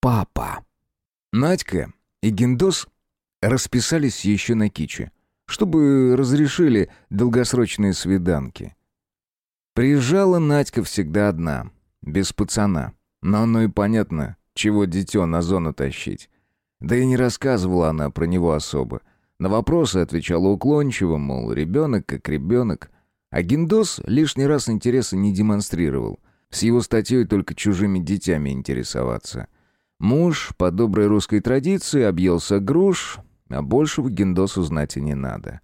Папа. Надька и Гендос расписались еще на киче, чтобы разрешили долгосрочные свиданки. Приезжала Надька всегда одна, без пацана. Но оно и понятно, чего дитё на зону тащить. Да и не рассказывала она про него особо. На вопросы отвечала уклончиво, мол, ребенок как ребенок. А Гиндос лишний раз интереса не демонстрировал. С его статьей только чужими детьми интересоваться. Муж, по доброй русской традиции, объелся груш, а большего Гиндосу знать и не надо.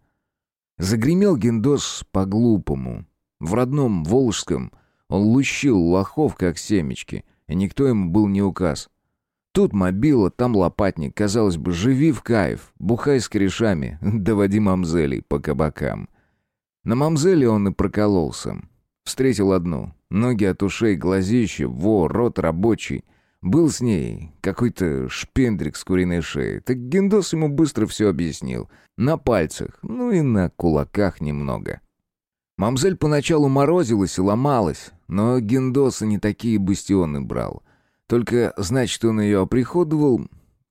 Загремел Гиндос по-глупому. В родном Волжском он лущил лохов, как семечки, и никто ему был не указ. Тут мобила, там лопатник, казалось бы, живи в кайф, бухай с корешами, доводи мамзелей по кабакам. На мамзеле он и прокололся. Встретил одну, ноги от ушей, глазище, во, рот рабочий. Был с ней какой-то шпендрик с куриной шеей. Так Гендос ему быстро все объяснил. На пальцах, ну и на кулаках немного. Мамзель поначалу морозилась и ломалась, но Гендоса не такие бастионы брал. Только, значит, он ее оприходовал,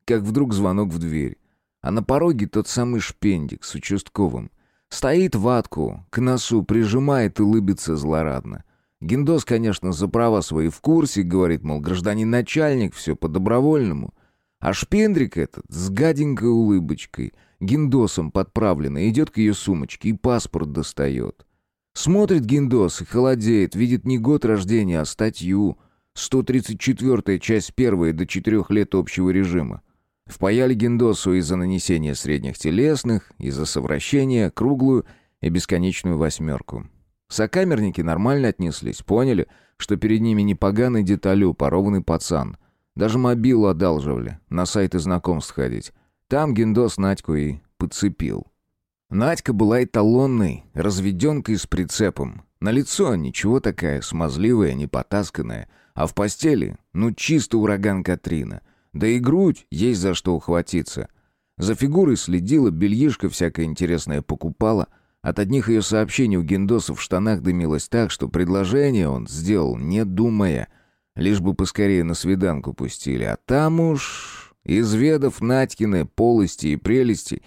как вдруг звонок в дверь. А на пороге тот самый шпендик с участковым. Стоит ватку, к носу прижимает и улыбится злорадно. Гендос, конечно, за права свои в курсе, говорит, мол, гражданин начальник, все по-добровольному. А шпендрик этот с гаденькой улыбочкой, гендосом подправленный, идет к ее сумочке и паспорт достает. Смотрит Гиндос и холодеет, видит не год рождения, а статью. 134-я часть первая до 4 лет общего режима. Впаяли Гиндосу из-за нанесения средних телесных, из-за совращения, круглую и бесконечную восьмерку. Сокамерники нормально отнеслись, поняли, что перед ними не поганый деталю, порованный пацан. Даже мобилу одалживали, на сайты знакомств ходить. Там Гиндос Надьку и подцепил. Надька была эталонной, разведенкой с прицепом. На лицо ничего такая, смазливая, непотасканная. А в постели, ну чисто ураган Катрина. Да и грудь есть за что ухватиться. За фигурой следила, бельишко всякое интересное покупала. От одних ее сообщений у Гендоса в штанах дымилось так, что предложение он сделал, не думая. Лишь бы поскорее на свиданку пустили. А там уж, изведав Надькины полости и прелести,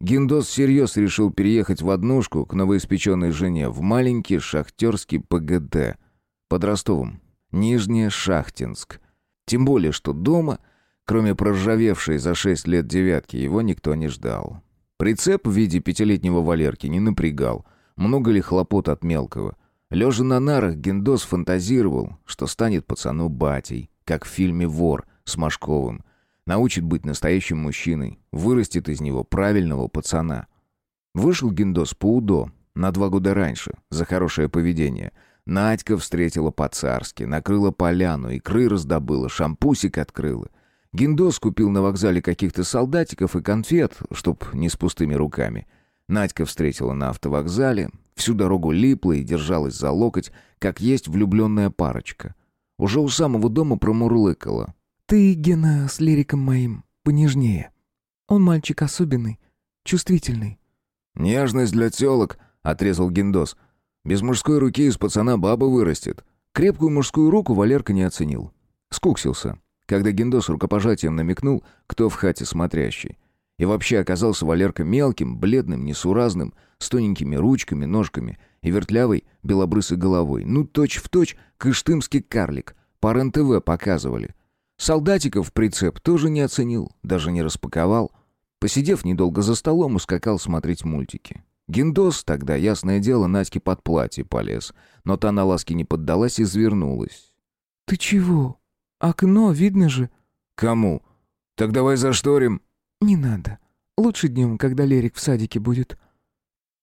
Гиндос всерьез решил переехать в однушку к новоиспеченной жене в маленький шахтерский ПГД под Ростовом, Нижнешахтинск. Тем более, что дома, кроме проржавевшей за шесть лет девятки, его никто не ждал. Прицеп в виде пятилетнего Валерки не напрягал. Много ли хлопот от мелкого? Лежа на нарах, Гендос фантазировал, что станет пацану батей, как в фильме «Вор» с Машковым – научит быть настоящим мужчиной, вырастет из него правильного пацана. Вышел Гиндос по УДО на два года раньше за хорошее поведение. Надька встретила по-царски, накрыла поляну, икры раздобыла, шампусик открыла. Гиндос купил на вокзале каких-то солдатиков и конфет, чтоб не с пустыми руками. Надька встретила на автовокзале, всю дорогу липла и держалась за локоть, как есть влюбленная парочка. Уже у самого дома промурлыкала. Ты, Гена, с лириком моим понежнее. Он мальчик особенный, чувствительный. «Нежность для телок», — отрезал Гендос. «Без мужской руки из пацана баба вырастет». Крепкую мужскую руку Валерка не оценил. Скуксился, когда Гендос рукопожатием намекнул, кто в хате смотрящий. И вообще оказался Валерка мелким, бледным, несуразным, с тоненькими ручками, ножками и вертлявой белобрысой головой. Ну, точь-в-точь, кыштымский карлик. По РЕН-ТВ показывали. Солдатиков прицеп тоже не оценил, даже не распаковал. Посидев недолго за столом, ускакал смотреть мультики. Гиндос тогда, ясное дело, Надьке под платье полез, но та на ласки не поддалась и звернулась. «Ты чего? Окно видно же». «Кому? Так давай зашторим». «Не надо. Лучше днем, когда Лерик в садике будет».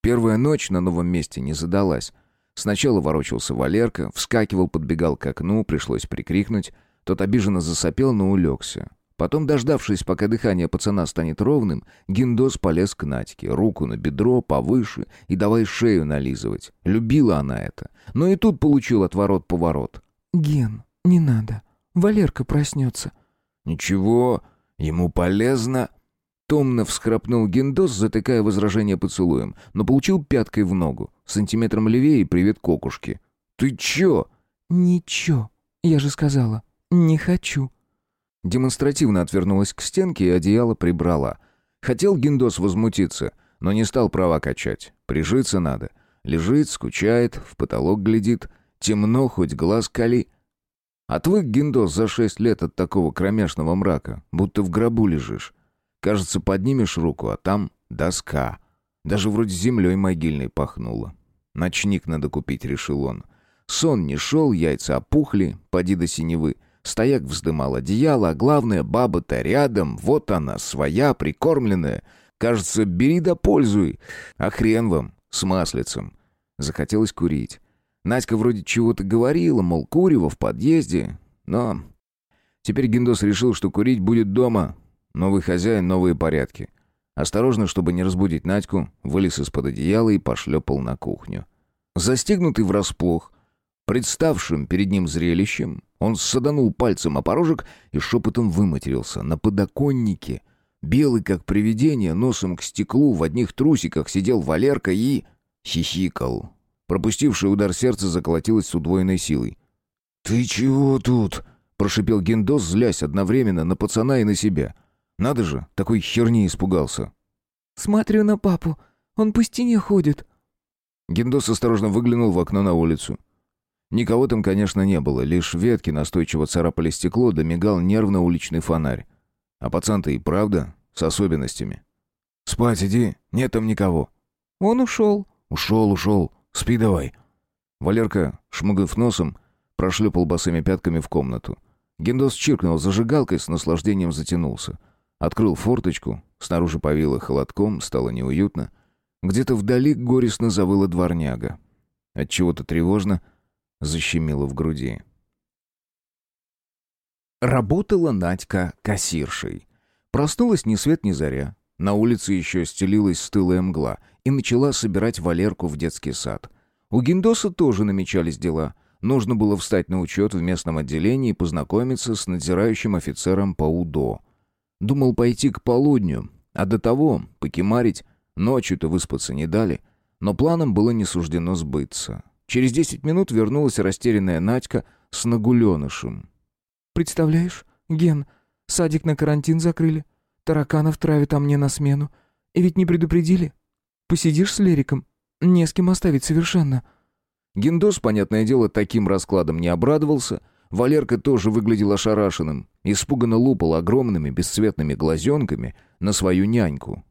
Первая ночь на новом месте не задалась. Сначала ворочался Валерка, вскакивал, подбегал к окну, пришлось прикрикнуть — тот обиженно засопел, но улегся. Потом, дождавшись, пока дыхание пацана станет ровным, Гиндос полез к Надьке, руку на бедро, повыше, и давай шею нализывать. Любила она это. Но и тут получил отворот-поворот. «Ген, не надо. Валерка проснется». «Ничего, ему полезно». Томно всхрапнул Гиндос, затыкая возражение поцелуем, но получил пяткой в ногу, сантиметром левее и привет кокушке. «Ты чё?» «Ничего, я же сказала». «Не хочу». Демонстративно отвернулась к стенке и одеяло прибрала. Хотел Гиндос возмутиться, но не стал права качать. Прижиться надо. Лежит, скучает, в потолок глядит. Темно, хоть глаз кали. Отвык Гиндос за шесть лет от такого кромешного мрака, будто в гробу лежишь. Кажется, поднимешь руку, а там доска. Даже вроде землей могильной пахнуло. Ночник надо купить, решил он. Сон не шел, яйца опухли, поди до синевы. Стояк вздымал одеяло, а главное, баба-то рядом, вот она, своя, прикормленная. Кажется, бери да пользуй. А хрен вам, с маслицем. Захотелось курить. Надька вроде чего-то говорила, мол, курево в подъезде. Но теперь Гендос решил, что курить будет дома. Новый хозяин, новые порядки. Осторожно, чтобы не разбудить Надьку, вылез из-под одеяла и пошлепал на кухню. Застегнутый врасплох, представшим перед ним зрелищем, он саданул пальцем о порожек и шепотом выматерился. На подоконнике, белый как привидение, носом к стеклу, в одних трусиках сидел Валерка и... хихикал. Пропустивший удар сердца заколотилось с удвоенной силой. «Ты чего тут?» — прошипел Гендос, злясь одновременно на пацана и на себя. «Надо же, такой херни испугался». «Смотрю на папу. Он по стене ходит». Гендос осторожно выглянул в окно на улицу. Никого там, конечно, не было, лишь ветки настойчиво царапали стекло, да мигал нервно уличный фонарь. А пацан-то и правда с особенностями. «Спать иди, нет там никого». «Он ушел». «Ушел, ушел. Спи давай». Валерка, шмыгнув носом, прошлепал босыми пятками в комнату. Гендос чиркнул зажигалкой, с наслаждением затянулся. Открыл форточку, снаружи повило холодком, стало неуютно. Где-то вдали горестно завыла дворняга. Отчего-то тревожно — защемило в груди. Работала Надька кассиршей. Проснулась ни свет ни заря. На улице еще стелилась стылая мгла и начала собирать Валерку в детский сад. У Гиндоса тоже намечались дела. Нужно было встать на учет в местном отделении и познакомиться с надзирающим офицером по УДО. Думал пойти к полудню, а до того покемарить, ночью-то выспаться не дали, но планам было не суждено сбыться. Через десять минут вернулась растерянная Надька с нагуленышем. «Представляешь, Ген, садик на карантин закрыли. Тараканов травят, а мне на смену. И ведь не предупредили. Посидишь с Лериком? Не с кем оставить совершенно». Гендос, понятное дело, таким раскладом не обрадовался. Валерка тоже выглядел ошарашенным. Испуганно лупал огромными бесцветными глазенками на свою няньку.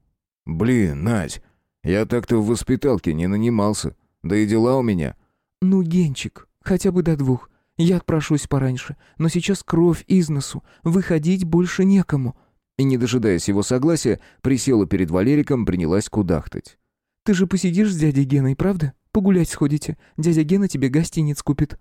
«Блин, Надь, я так-то в воспиталке не нанимался. Да и дела у меня. «Ну, Генчик, хотя бы до двух. Я отпрошусь пораньше, но сейчас кровь из носу, выходить больше некому». И, не дожидаясь его согласия, присела перед Валериком, принялась кудахтать. «Ты же посидишь с дядей Геной, правда? Погулять сходите. Дядя Гена тебе гостиниц купит».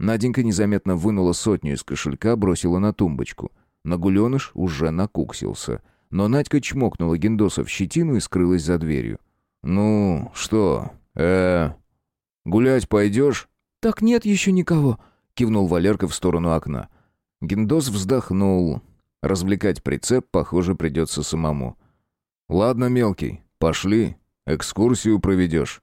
Наденька незаметно вынула сотню из кошелька, бросила на тумбочку. Нагуленыш уже накуксился. Но Надька чмокнула Гендоса в щетину и скрылась за дверью. «Ну, что? э Гулять пойдешь?» «Так нет еще никого», — кивнул Валерка в сторону окна. Гендос вздохнул. Развлекать прицеп, похоже, придется самому. «Ладно, мелкий, пошли, экскурсию проведешь».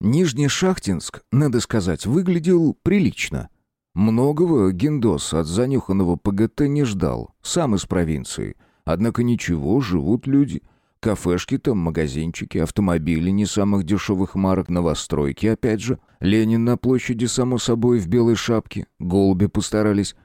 Нижнешахтинск, надо сказать, выглядел прилично. Многого Гендос от занюханного ПГТ не ждал, сам из провинции. Однако ничего, живут люди — Кафешки там, магазинчики, автомобили не самых дешевых марок, новостройки, опять же. Ленин на площади, само собой, в белой шапке. Голуби постарались.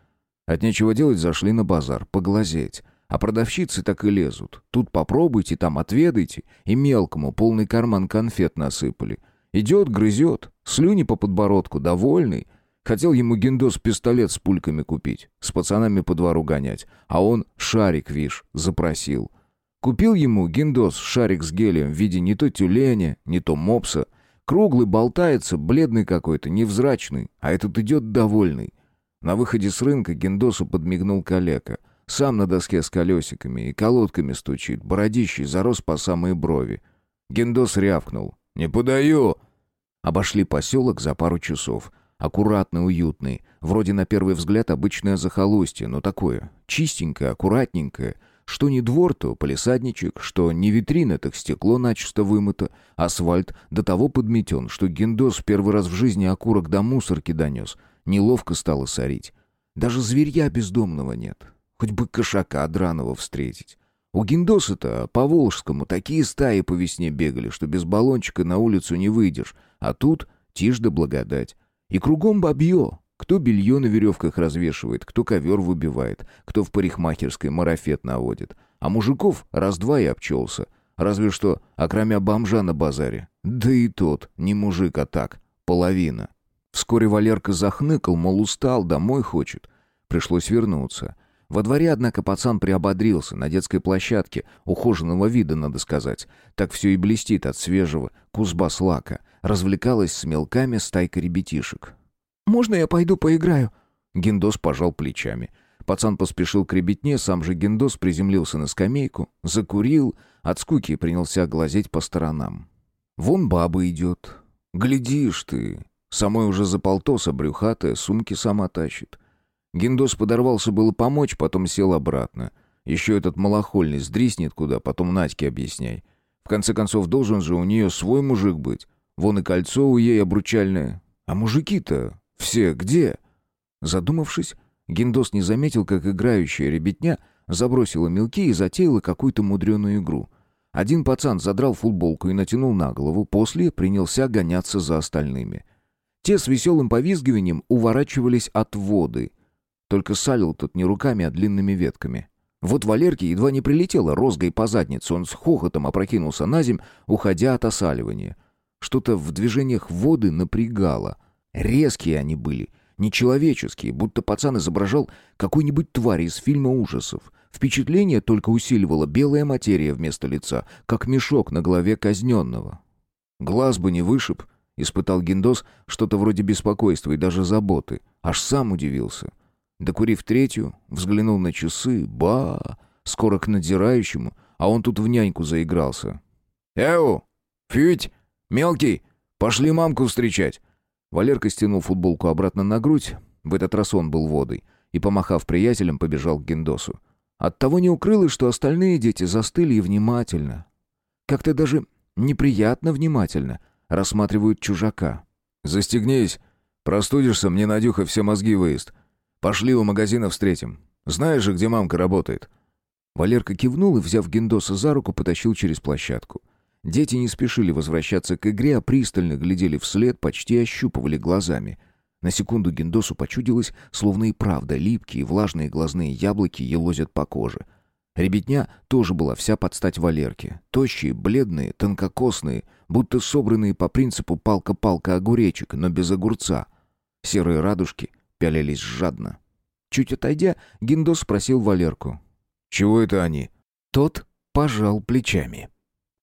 От нечего делать зашли на базар, поглазеть. А продавщицы так и лезут. Тут попробуйте, там отведайте. И мелкому полный карман конфет насыпали. Идет, грызет, слюни по подбородку, довольный. Хотел ему гендос пистолет с пульками купить, с пацанами по двору гонять. А он шарик, вишь, запросил. Купил ему гиндос шарик с гелием в виде не то тюленя, не то мопса. Круглый болтается, бледный какой-то, невзрачный, а этот идет довольный. На выходе с рынка гиндосу подмигнул калека. Сам на доске с колесиками и колодками стучит, бородищий зарос по самые брови. Гендос рявкнул. «Не подаю!» Обошли поселок за пару часов. Аккуратно, уютный. Вроде на первый взгляд обычное захолустье, но такое. Чистенькое, аккуратненькое — что не двор, то полисадничек, что не витрина, так стекло начисто вымыто, асфальт до того подметен, что гендос первый раз в жизни окурок до мусорки донес. Неловко стало сорить. Даже зверья бездомного нет. Хоть бы кошака драного встретить. У Гиндоса-то по Волжскому такие стаи по весне бегали, что без баллончика на улицу не выйдешь. А тут тишь да благодать. И кругом бабье. Кто белье на веревках развешивает, кто ковер выбивает, кто в парикмахерской марафет наводит. А мужиков раз-два и обчелся. Разве что, окромя бомжа на базаре. Да и тот, не мужик, а так, половина. Вскоре Валерка захныкал, мол, устал, домой хочет. Пришлось вернуться. Во дворе, однако, пацан приободрился, на детской площадке, ухоженного вида, надо сказать. Так все и блестит от свежего кузбасс-лака. Развлекалась с мелками стайка ребятишек. «Можно я пойду поиграю?» Гендос пожал плечами. Пацан поспешил к ребятне, сам же Гендос приземлился на скамейку, закурил, от скуки принялся глазеть по сторонам. «Вон баба идет. Глядишь ты, самой уже за полтоса брюхатая, сумки сама тащит. Гиндос подорвался было помочь, потом сел обратно. Еще этот малохольный сдриснет куда, потом Надьке объясняй. В конце концов, должен же у нее свой мужик быть. Вон и кольцо у ей обручальное. А мужики-то все где? Задумавшись, Гиндос не заметил, как играющая ребятня забросила мелки и затеяла какую-то мудреную игру. Один пацан задрал футболку и натянул на голову, после принялся гоняться за остальными. Те с веселым повизгиванием уворачивались от воды — только салил тут не руками, а длинными ветками. Вот Валерке едва не прилетело розгой по заднице, он с хохотом опрокинулся на земь, уходя от осаливания. Что-то в движениях воды напрягало. Резкие они были, нечеловеческие, будто пацан изображал какую-нибудь тварь из фильма ужасов. Впечатление только усиливала белая материя вместо лица, как мешок на голове казненного. Глаз бы не вышиб, испытал Гиндос что-то вроде беспокойства и даже заботы. Аж сам удивился — Докурив третью, взглянул на часы. Ба! Скоро к надзирающему, а он тут в няньку заигрался. «Эу! Фють! Мелкий! Пошли мамку встречать!» Валерка стянул футболку обратно на грудь, в этот раз он был водой, и, помахав приятелям, побежал к Гендосу. Оттого не укрылось, что остальные дети застыли и внимательно. Как-то даже неприятно внимательно рассматривают чужака. «Застегнись! Простудишься, мне Надюха все мозги выезд!» Пошли у магазина встретим. Знаешь же, где мамка работает?» Валерка кивнул и, взяв Гендоса за руку, потащил через площадку. Дети не спешили возвращаться к игре, а пристально глядели вслед, почти ощупывали глазами. На секунду Гендосу почудилось, словно и правда липкие, влажные глазные яблоки елозят по коже. Ребятня тоже была вся под стать Валерке. Тощие, бледные, тонкокосные, будто собранные по принципу палка-палка огуречек, но без огурца. Серые радужки — пялились жадно. Чуть отойдя, Гиндос спросил Валерку. «Чего это они?» Тот пожал плечами.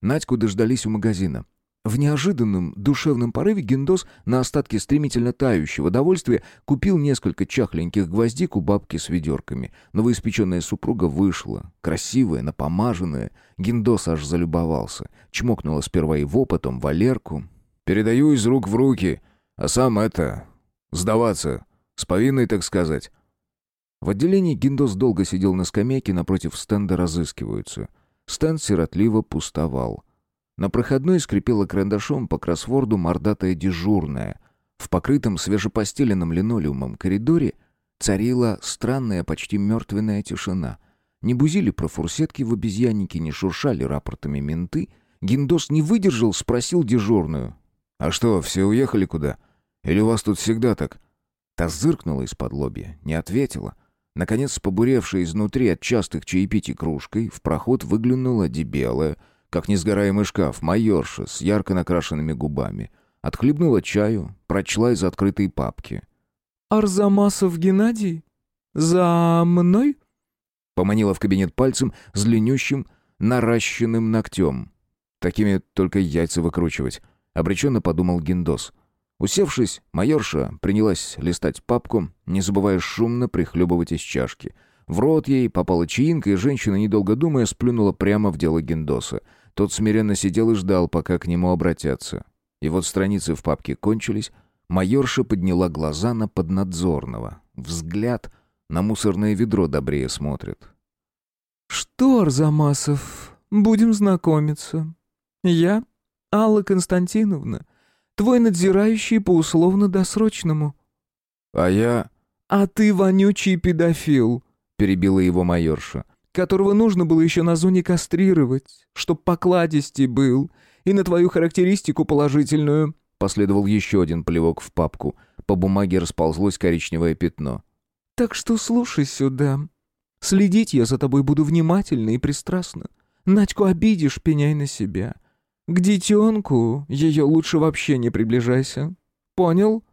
Надьку дождались у магазина. В неожиданном душевном порыве Гиндос на остатки стремительно тающего довольствия купил несколько чахленьких гвоздик у бабки с ведерками. Новоиспеченная супруга вышла, красивая, напомаженная. Гиндос аж залюбовался. Чмокнула сперва его, потом Валерку. «Передаю из рук в руки, а сам это... сдаваться с повинной, так сказать. В отделении Гиндос долго сидел на скамейке напротив стенда «Разыскиваются». Стенд сиротливо пустовал. На проходной скрипела карандашом по кроссворду мордатая дежурная. В покрытом свежепостеленном линолеумом коридоре царила странная, почти мертвенная тишина. Не бузили про фурсетки в обезьяннике, не шуршали рапортами менты. Гиндос не выдержал, спросил дежурную. «А что, все уехали куда? Или у вас тут всегда так?» Та зыркнула из-под лобья, не ответила. Наконец, побуревшая изнутри от частых чаепитий кружкой, в проход выглянула дебелая, как несгораемый шкаф, майорша с ярко накрашенными губами. Отхлебнула чаю, прочла из открытой папки. «Арзамасов Геннадий? За мной?» Поманила в кабинет пальцем с длиннющим, наращенным ногтем. Такими только яйца выкручивать. Обреченно подумал Гиндос. Усевшись, майорша принялась листать папку, не забывая шумно прихлебывать из чашки. В рот ей попала чаинка, и женщина, недолго думая, сплюнула прямо в дело Гендоса. Тот смиренно сидел и ждал, пока к нему обратятся. И вот страницы в папке кончились. Майорша подняла глаза на поднадзорного. Взгляд на мусорное ведро добрее смотрит. «Что, Арзамасов, будем знакомиться. Я, Алла Константиновна, Твой надзирающий по условно-досрочному». «А я «А ты вонючий педофил», — перебила его майорша, «которого нужно было еще на зоне кастрировать, чтоб покладистей был, и на твою характеристику положительную». Последовал еще один плевок в папку. По бумаге расползлось коричневое пятно. «Так что слушай сюда. Следить я за тобой буду внимательно и пристрастно. Надьку обидишь, пеняй на себя. К детенку ее лучше вообще не приближайся. Понял?»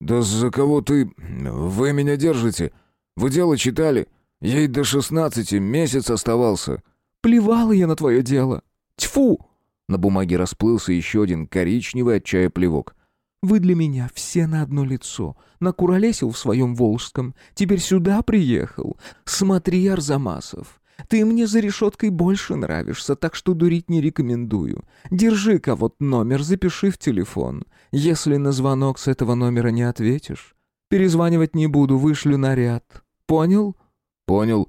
«Да за кого ты... Вы меня держите? Вы дело читали? Ей до шестнадцати месяц оставался». «Плевала я на твое дело. Тьфу!» На бумаге расплылся еще один коричневый от чая плевок. «Вы для меня все на одно лицо. Накуролесил в своем Волжском. Теперь сюда приехал. Смотри, Арзамасов, ты мне за решеткой больше нравишься, так что дурить не рекомендую. Держи-ка вот номер, запиши в телефон. Если на звонок с этого номера не ответишь, перезванивать не буду, вышлю наряд. Понял? Понял.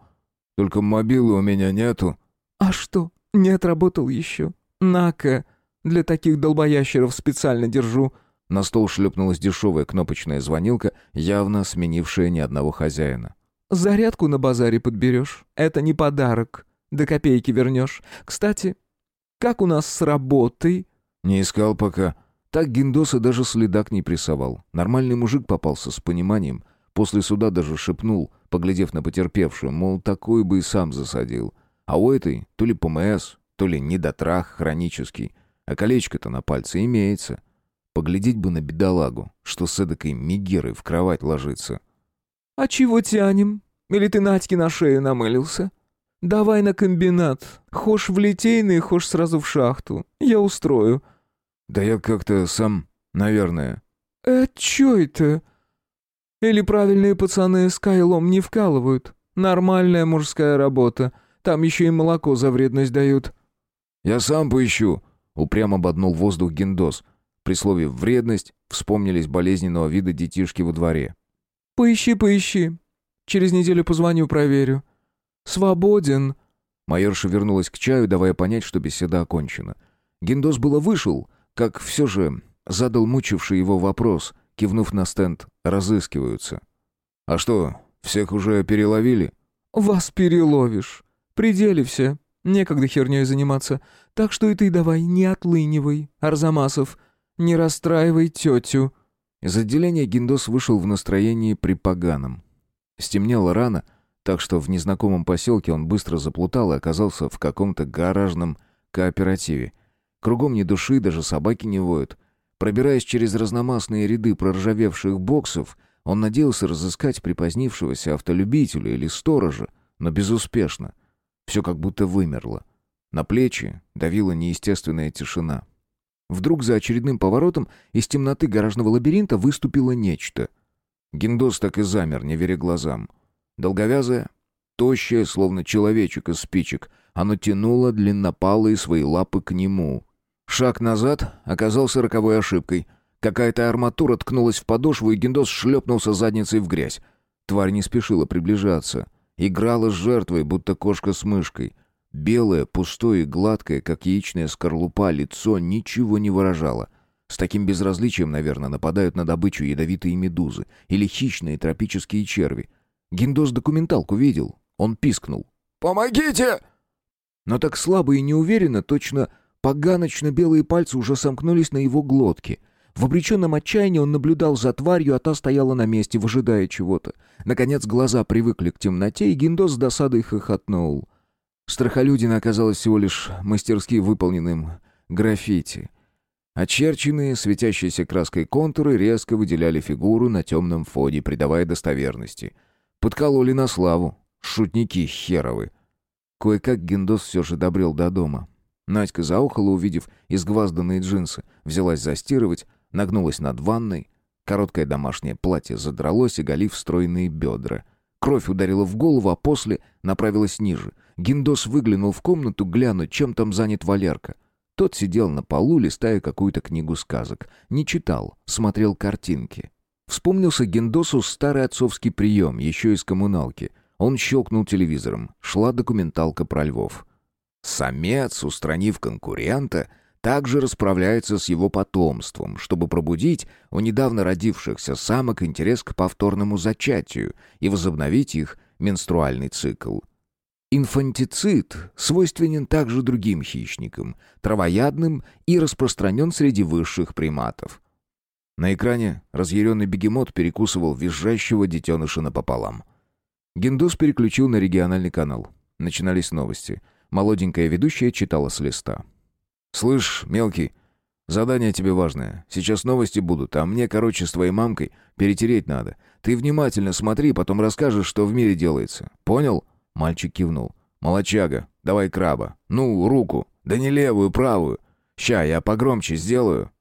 Только мобилы у меня нету. А что, не отработал еще? На-ка, для таких долбоящеров специально держу. На стол шлепнулась дешевая кнопочная звонилка, явно сменившая ни одного хозяина. Зарядку на базаре подберешь. Это не подарок. До копейки вернешь. Кстати, как у нас с работой?» «Не искал пока. Так Гиндоса даже следак не прессовал. Нормальный мужик попался с пониманием. После суда даже шепнул, поглядев на потерпевшую, мол, такой бы и сам засадил. А у этой то ли ПМС, то ли недотрах хронический. А колечко-то на пальце имеется. Поглядеть бы на бедолагу, что с эдакой мигерой в кровать ложится». «А чего тянем? Или ты Надьке на шею намылился? Давай на комбинат. Хошь в литейный, хошь сразу в шахту. Я устрою». «Да я как-то сам, наверное». «Э, чё это?» «Или правильные пацаны с кайлом не вкалывают? Нормальная мужская работа. Там еще и молоко за вредность дают». «Я сам поищу», — упрямо ободнул воздух Гендос. При слове «вредность» вспомнились болезненного вида детишки во дворе. «Поищи, поищи. Через неделю позвоню, проверю. Свободен». Майорша вернулась к чаю, давая понять, что беседа окончена. Гиндос было вышел, как все же задал мучивший его вопрос, кивнув на стенд «разыскиваются». «А что, всех уже переловили?» «Вас переловишь. Пределе все. Некогда херней заниматься. Так что и ты давай не отлынивай, Арзамасов. Не расстраивай тетю». Из отделения Гиндос вышел в настроении припоганом. Стемнело рано, так что в незнакомом поселке он быстро заплутал и оказался в каком-то гаражном кооперативе. Кругом ни души, даже собаки не воют. Пробираясь через разномастные ряды проржавевших боксов, он надеялся разыскать припозднившегося автолюбителя или сторожа, но безуспешно. Все как будто вымерло. На плечи давила неестественная тишина. Вдруг за очередным поворотом из темноты гаражного лабиринта выступило нечто. Гиндос так и замер, не веря глазам. Долговязое, тощее, словно человечек из спичек, оно тянуло длиннопалые свои лапы к нему. Шаг назад оказался роковой ошибкой. Какая-то арматура ткнулась в подошву, и Гиндос шлепнулся задницей в грязь. Тварь не спешила приближаться. Играла с жертвой, будто кошка с мышкой. Белое, пустое и гладкое, как яичная скорлупа, лицо ничего не выражало. С таким безразличием, наверное, нападают на добычу ядовитые медузы или хищные тропические черви. Гиндос документалку видел. Он пискнул. «Помогите!» Но так слабо и неуверенно, точно поганочно-белые пальцы уже сомкнулись на его глотке. В обреченном отчаянии он наблюдал за тварью, а та стояла на месте, выжидая чего-то. Наконец глаза привыкли к темноте, и Гиндос с досадой хохотнул. Страхолюдина оказалась всего лишь мастерски выполненным граффити. Очерченные, светящиеся краской контуры резко выделяли фигуру на темном фоне, придавая достоверности. Подкололи на славу. Шутники херовы. Кое-как Гендос все же добрел до дома. Надька заохала, увидев изгвазданные джинсы, взялась застирывать, нагнулась над ванной. Короткое домашнее платье задралось, оголив стройные бедра. Кровь ударила в голову, а после направилась ниже — Гиндос выглянул в комнату глянуть, чем там занят Валерка. Тот сидел на полу, листая какую-то книгу сказок. Не читал, смотрел картинки. Вспомнился Гендосу старый отцовский прием, еще из коммуналки. Он щелкнул телевизором. Шла документалка про львов. Самец, устранив конкурента, также расправляется с его потомством, чтобы пробудить у недавно родившихся самок интерес к повторному зачатию и возобновить их менструальный цикл. Инфантицид свойственен также другим хищникам, травоядным и распространен среди высших приматов. На экране разъяренный бегемот перекусывал визжащего детеныша напополам. Гендус переключил на региональный канал. Начинались новости. Молоденькая ведущая читала с листа. «Слышь, мелкий, задание тебе важное. Сейчас новости будут, а мне, короче, с твоей мамкой перетереть надо. Ты внимательно смотри, потом расскажешь, что в мире делается. Понял?» Мальчик кивнул. «Молочага, давай краба. Ну, руку. Да не левую, правую. Ща, я погромче сделаю».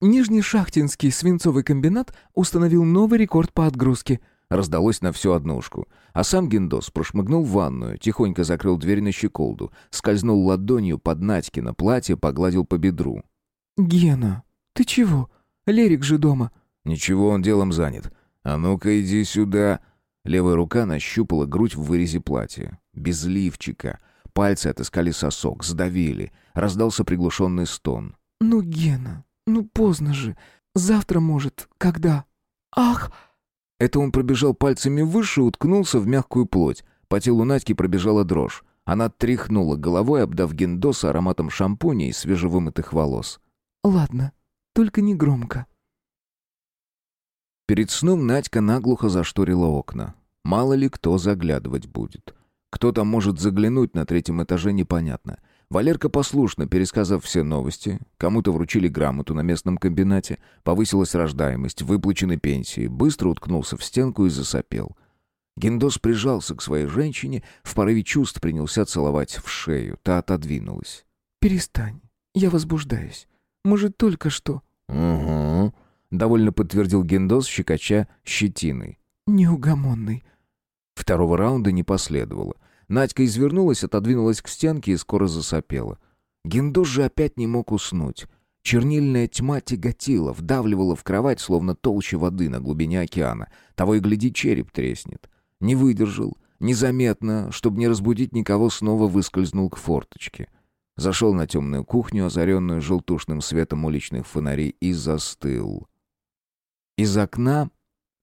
Нижний Шахтинский свинцовый комбинат установил новый рекорд по отгрузке. Раздалось на всю однушку. А сам Гендос прошмыгнул в ванную, тихонько закрыл дверь на щеколду, скользнул ладонью под Надькино платье, погладил по бедру. «Гена, ты чего? Лерик же дома». «Ничего, он делом занят. А ну-ка иди сюда». Левая рука нащупала грудь в вырезе платья. Без лифчика. Пальцы отыскали сосок, сдавили. Раздался приглушенный стон. «Ну, Гена, ну поздно же. Завтра, может, когда? Ах!» Это он пробежал пальцами выше, уткнулся в мягкую плоть. По телу Надьки пробежала дрожь. Она тряхнула головой, обдав Гендоса ароматом шампуня и свежевымытых волос. «Ладно, только не громко». Перед сном Надька наглухо зашторила окна. Мало ли кто заглядывать будет. Кто там может заглянуть на третьем этаже, непонятно. Валерка послушно, пересказав все новости, кому-то вручили грамоту на местном комбинате, повысилась рождаемость, выплачены пенсии, быстро уткнулся в стенку и засопел. Гендос прижался к своей женщине, в порыве чувств принялся целовать в шею, та отодвинулась. «Перестань, я возбуждаюсь. Мы же только что...» «Угу», — довольно подтвердил Гендос, щекоча щетиной. «Неугомонный». Второго раунда не последовало — Надька извернулась, отодвинулась к стенке и скоро засопела. Гендош же опять не мог уснуть. Чернильная тьма тяготила, вдавливала в кровать, словно толще воды на глубине океана. Того и гляди, череп треснет. Не выдержал, незаметно, чтобы не разбудить никого, снова выскользнул к форточке. Зашел на темную кухню, озаренную желтушным светом уличных фонарей, и застыл. Из окна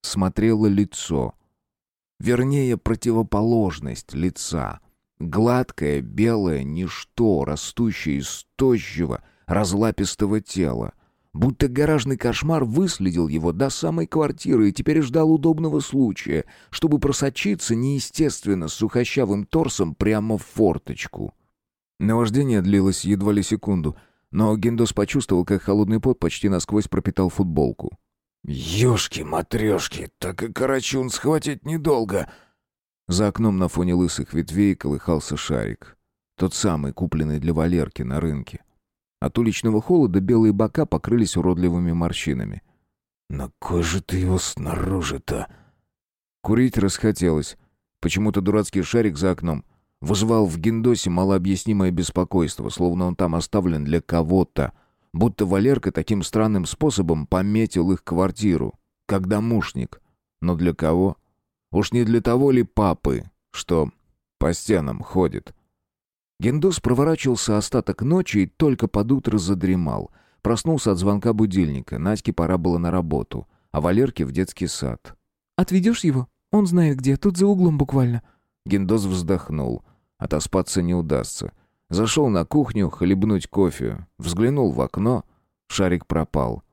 смотрело лицо — Вернее, противоположность лица. Гладкое, белое ничто, растущее из тощего, разлапистого тела. Будто гаражный кошмар выследил его до самой квартиры и теперь ждал удобного случая, чтобы просочиться неестественно сухощавым торсом прямо в форточку. Наваждение длилось едва ли секунду, но Гендос почувствовал, как холодный пот почти насквозь пропитал футболку. «Ёшки-матрёшки, так и карачун схватить недолго!» За окном на фоне лысых ветвей колыхался шарик. Тот самый, купленный для Валерки на рынке. От уличного холода белые бока покрылись уродливыми морщинами. «На кой же ты его снаружи-то?» Курить расхотелось. Почему-то дурацкий шарик за окном вызывал в Гендосе малообъяснимое беспокойство, словно он там оставлен для кого-то — Будто Валерка таким странным способом пометил их квартиру, как домушник. Но для кого? Уж не для того ли папы, что по стенам ходит? Гендос проворачивался остаток ночи и только под утро задремал. Проснулся от звонка будильника. Надьке пора было на работу, а Валерке в детский сад. «Отведешь его? Он знает где, тут за углом буквально». Гендос вздохнул. Отоспаться не удастся. Зашел на кухню хлебнуть кофе, взглянул в окно, шарик пропал.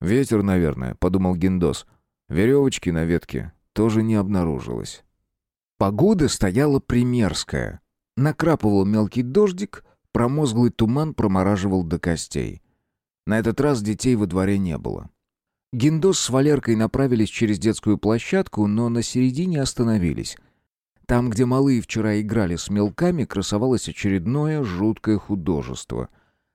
«Ветер, наверное», — подумал Гендос. Веревочки на ветке тоже не обнаружилось. Погода стояла примерская. Накрапывал мелкий дождик, промозглый туман промораживал до костей. На этот раз детей во дворе не было. Гендос с Валеркой направились через детскую площадку, но на середине остановились. Там, где малые вчера играли с мелками, красовалось очередное жуткое художество.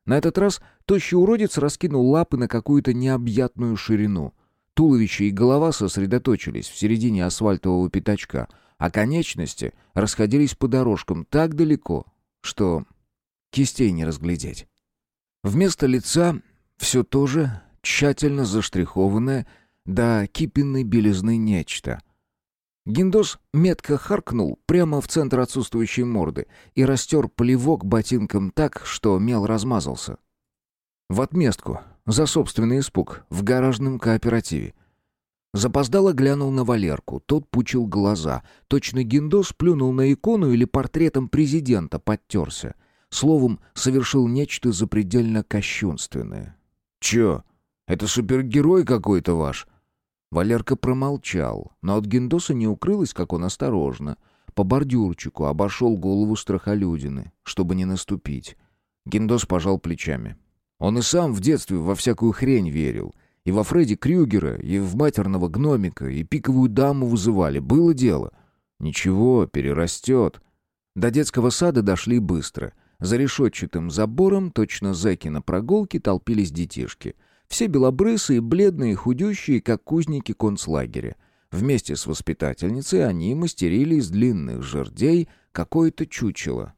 На этот раз тощий уродец раскинул лапы на какую-то необъятную ширину. Туловище и голова сосредоточились в середине асфальтового пятачка, а конечности расходились по дорожкам так далеко, что кистей не разглядеть. Вместо лица все то же тщательно заштрихованное до кипенной белизны нечто — Гиндос метко харкнул прямо в центр отсутствующей морды и растер плевок ботинком так, что мел размазался. В отместку, за собственный испуг, в гаражном кооперативе. Запоздало глянул на Валерку, тот пучил глаза. Точно Гиндос плюнул на икону или портретом президента подтерся. Словом, совершил нечто запредельно кощунственное. «Чё, это супергерой какой-то ваш?» Валерка промолчал, но от Гиндоса не укрылось, как он осторожно. По бордюрчику обошел голову страхолюдины, чтобы не наступить. Гиндос пожал плечами. Он и сам в детстве во всякую хрень верил. И во Фредди Крюгера, и в матерного гномика, и пиковую даму вызывали. Было дело. Ничего, перерастет. До детского сада дошли быстро. За решетчатым забором, точно зэки на прогулке, толпились детишки. Все белобрысые, бледные, худющие, как кузники концлагеря. Вместе с воспитательницей они мастерили из длинных жердей какое-то чучело.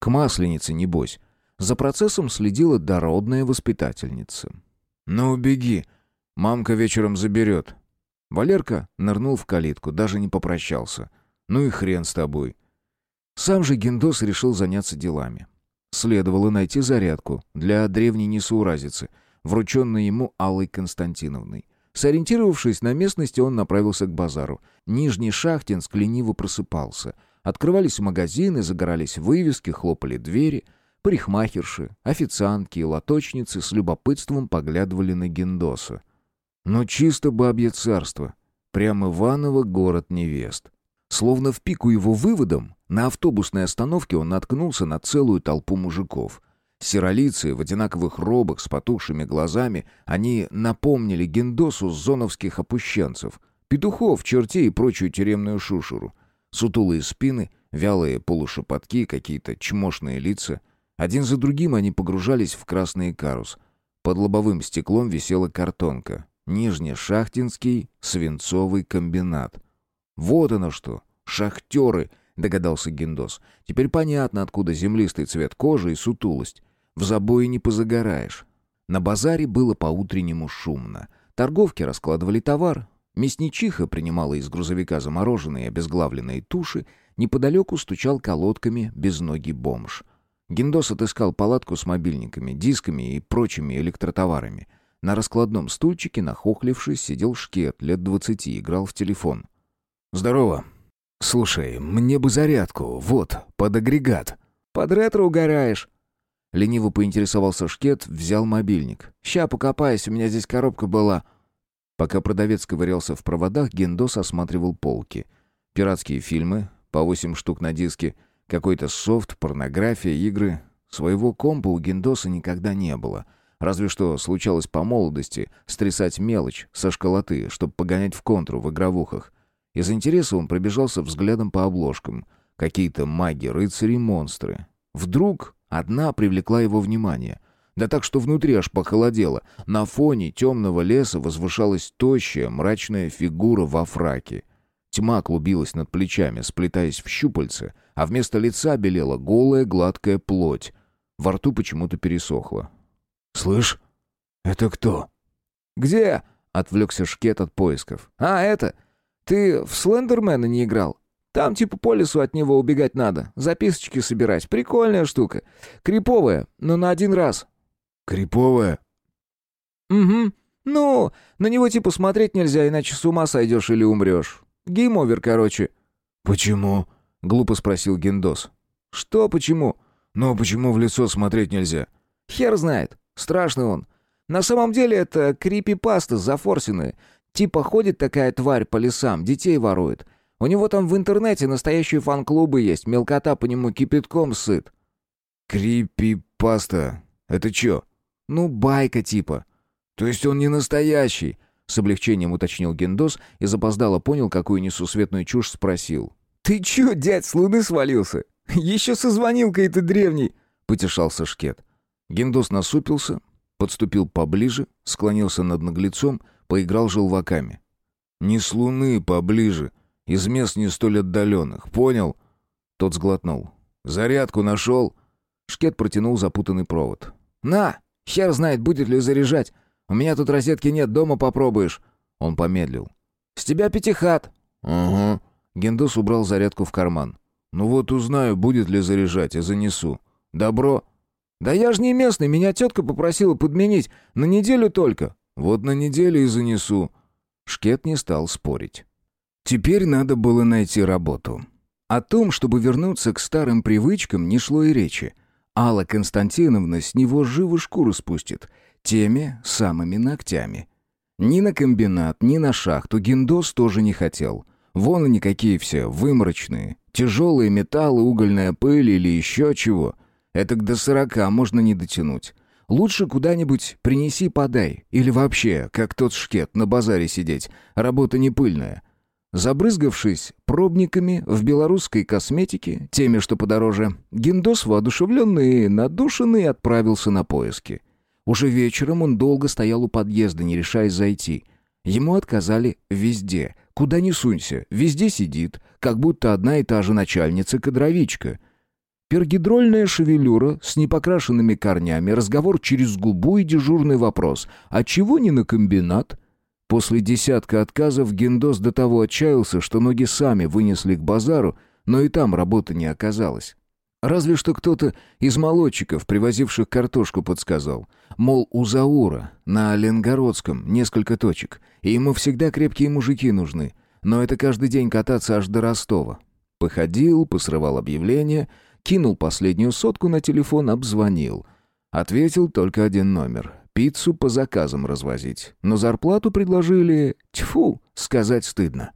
К масленице, небось. За процессом следила дородная воспитательница. «Ну, беги, мамка вечером заберет». Валерка нырнул в калитку, даже не попрощался. «Ну и хрен с тобой». Сам же Гендос решил заняться делами. Следовало найти зарядку для древней несуразицы, врученной ему Аллой Константиновной. Сориентировавшись на местности, он направился к базару. Нижний Шахтинск лениво просыпался. Открывались магазины, загорались вывески, хлопали двери. Парикмахерши, официантки и лоточницы с любопытством поглядывали на Гендоса. Но чисто бабье царство. Прям Иваново город невест. Словно в пику его выводом, на автобусной остановке он наткнулся на целую толпу мужиков. Серолицы в одинаковых робах с потухшими глазами, они напомнили Гендосу зоновских опущенцев, петухов, чертей и прочую тюремную шушеру. Сутулые спины, вялые полушепотки, какие-то чмошные лица. Один за другим они погружались в красный карус. Под лобовым стеклом висела картонка. Нижнешахтинский свинцовый комбинат. Вот оно что, шахтеры — догадался Гиндос. Теперь понятно, откуда землистый цвет кожи и сутулость. В забое не позагораешь. На базаре было по-утреннему шумно. Торговки раскладывали товар. Мясничиха принимала из грузовика замороженные обезглавленные туши. Неподалеку стучал колодками безногий бомж. Гиндос отыскал палатку с мобильниками, дисками и прочими электротоварами. На раскладном стульчике, нахохлившись, сидел шкет, лет двадцати, играл в телефон. «Здорово», «Слушай, мне бы зарядку, вот, под агрегат». «Под ретро угораешь?» Лениво поинтересовался Шкет, взял мобильник. «Ща покопаюсь, у меня здесь коробка была». Пока продавец ковырялся в проводах, Гендос осматривал полки. Пиратские фильмы, по восемь штук на диске, какой-то софт, порнография, игры. Своего компа у Гендоса никогда не было. Разве что случалось по молодости стрясать мелочь со школоты, чтобы погонять в контру в игровухах. Из интереса он пробежался взглядом по обложкам. Какие-то маги, рыцари, монстры. Вдруг одна привлекла его внимание. Да так, что внутри аж похолодело. На фоне темного леса возвышалась тощая, мрачная фигура во фраке. Тьма клубилась над плечами, сплетаясь в щупальце, а вместо лица белела голая гладкая плоть. Во рту почему-то пересохло. «Слышь, это кто?» «Где?» — отвлекся Шкет от поисков. «А, это? Ты в Слендермена не играл? Там типа по лесу от него убегать надо, записочки собирать. Прикольная штука. Криповая, но на один раз». «Криповая?» «Угу. Ну, на него типа смотреть нельзя, иначе с ума сойдешь или умрешь. Game over, короче». «Почему?» — глупо спросил Гендос. «Что почему?» «Ну, почему в лицо смотреть нельзя?» «Хер знает. Страшный он. На самом деле это крипипаста зафорсенная. Типа ходит такая тварь по лесам, детей ворует. У него там в интернете настоящие фан-клубы есть, мелкота по нему кипятком ссыт». «Крипи-паста? Это чё?» «Ну, байка типа». «То есть он не настоящий?» С облегчением уточнил Гендос и запоздало понял, какую несусветную чушь спросил. «Ты чё, дядь, с луны свалился? Еще со звонилкой ты древний!» — потешался Шкет. Гендос насупился, подступил поближе, склонился над наглецом — поиграл желваками. «Не с луны, поближе. Из мест не столь отдаленных. Понял?» Тот сглотнул. «Зарядку нашел?» Шкет протянул запутанный провод. «На! Хер знает, будет ли заряжать. У меня тут розетки нет, дома попробуешь». Он помедлил. «С тебя пятихат». «Угу». Гендус убрал зарядку в карман. «Ну вот узнаю, будет ли заряжать, и занесу. Добро?» «Да я же не местный, меня тетка попросила подменить. На неделю только». «Вот на неделю и занесу». Шкет не стал спорить. Теперь надо было найти работу. О том, чтобы вернуться к старым привычкам, не шло и речи. Алла Константиновна с него живо шкуру спустит. Теми самыми ногтями. Ни на комбинат, ни на шахту Гиндос тоже не хотел. Вон они какие все, выморочные. Тяжелые металлы, угольная пыль или еще чего. Это до сорока можно не дотянуть. Лучше куда-нибудь принеси-подай. Или вообще, как тот шкет, на базаре сидеть. Работа не пыльная. Забрызгавшись пробниками в белорусской косметике, теми, что подороже, Гиндос, воодушевленный и надушенный, отправился на поиски. Уже вечером он долго стоял у подъезда, не решаясь зайти. Ему отказали везде. Куда ни сунься, везде сидит, как будто одна и та же начальница-кадровичка. Пергидрольная шевелюра с непокрашенными корнями, разговор через губу и дежурный вопрос «А чего не на комбинат?» После десятка отказов Гендос до того отчаялся, что ноги сами вынесли к базару, но и там работы не оказалось. Разве что кто-то из молодчиков, привозивших картошку, подсказал. Мол, у Заура на Ленгородском несколько точек, и ему всегда крепкие мужики нужны. Но это каждый день кататься аж до Ростова. Походил, посрывал объявление — кинул последнюю сотку на телефон, обзвонил. Ответил только один номер. Пиццу по заказам развозить. Но зарплату предложили... Тьфу, сказать стыдно.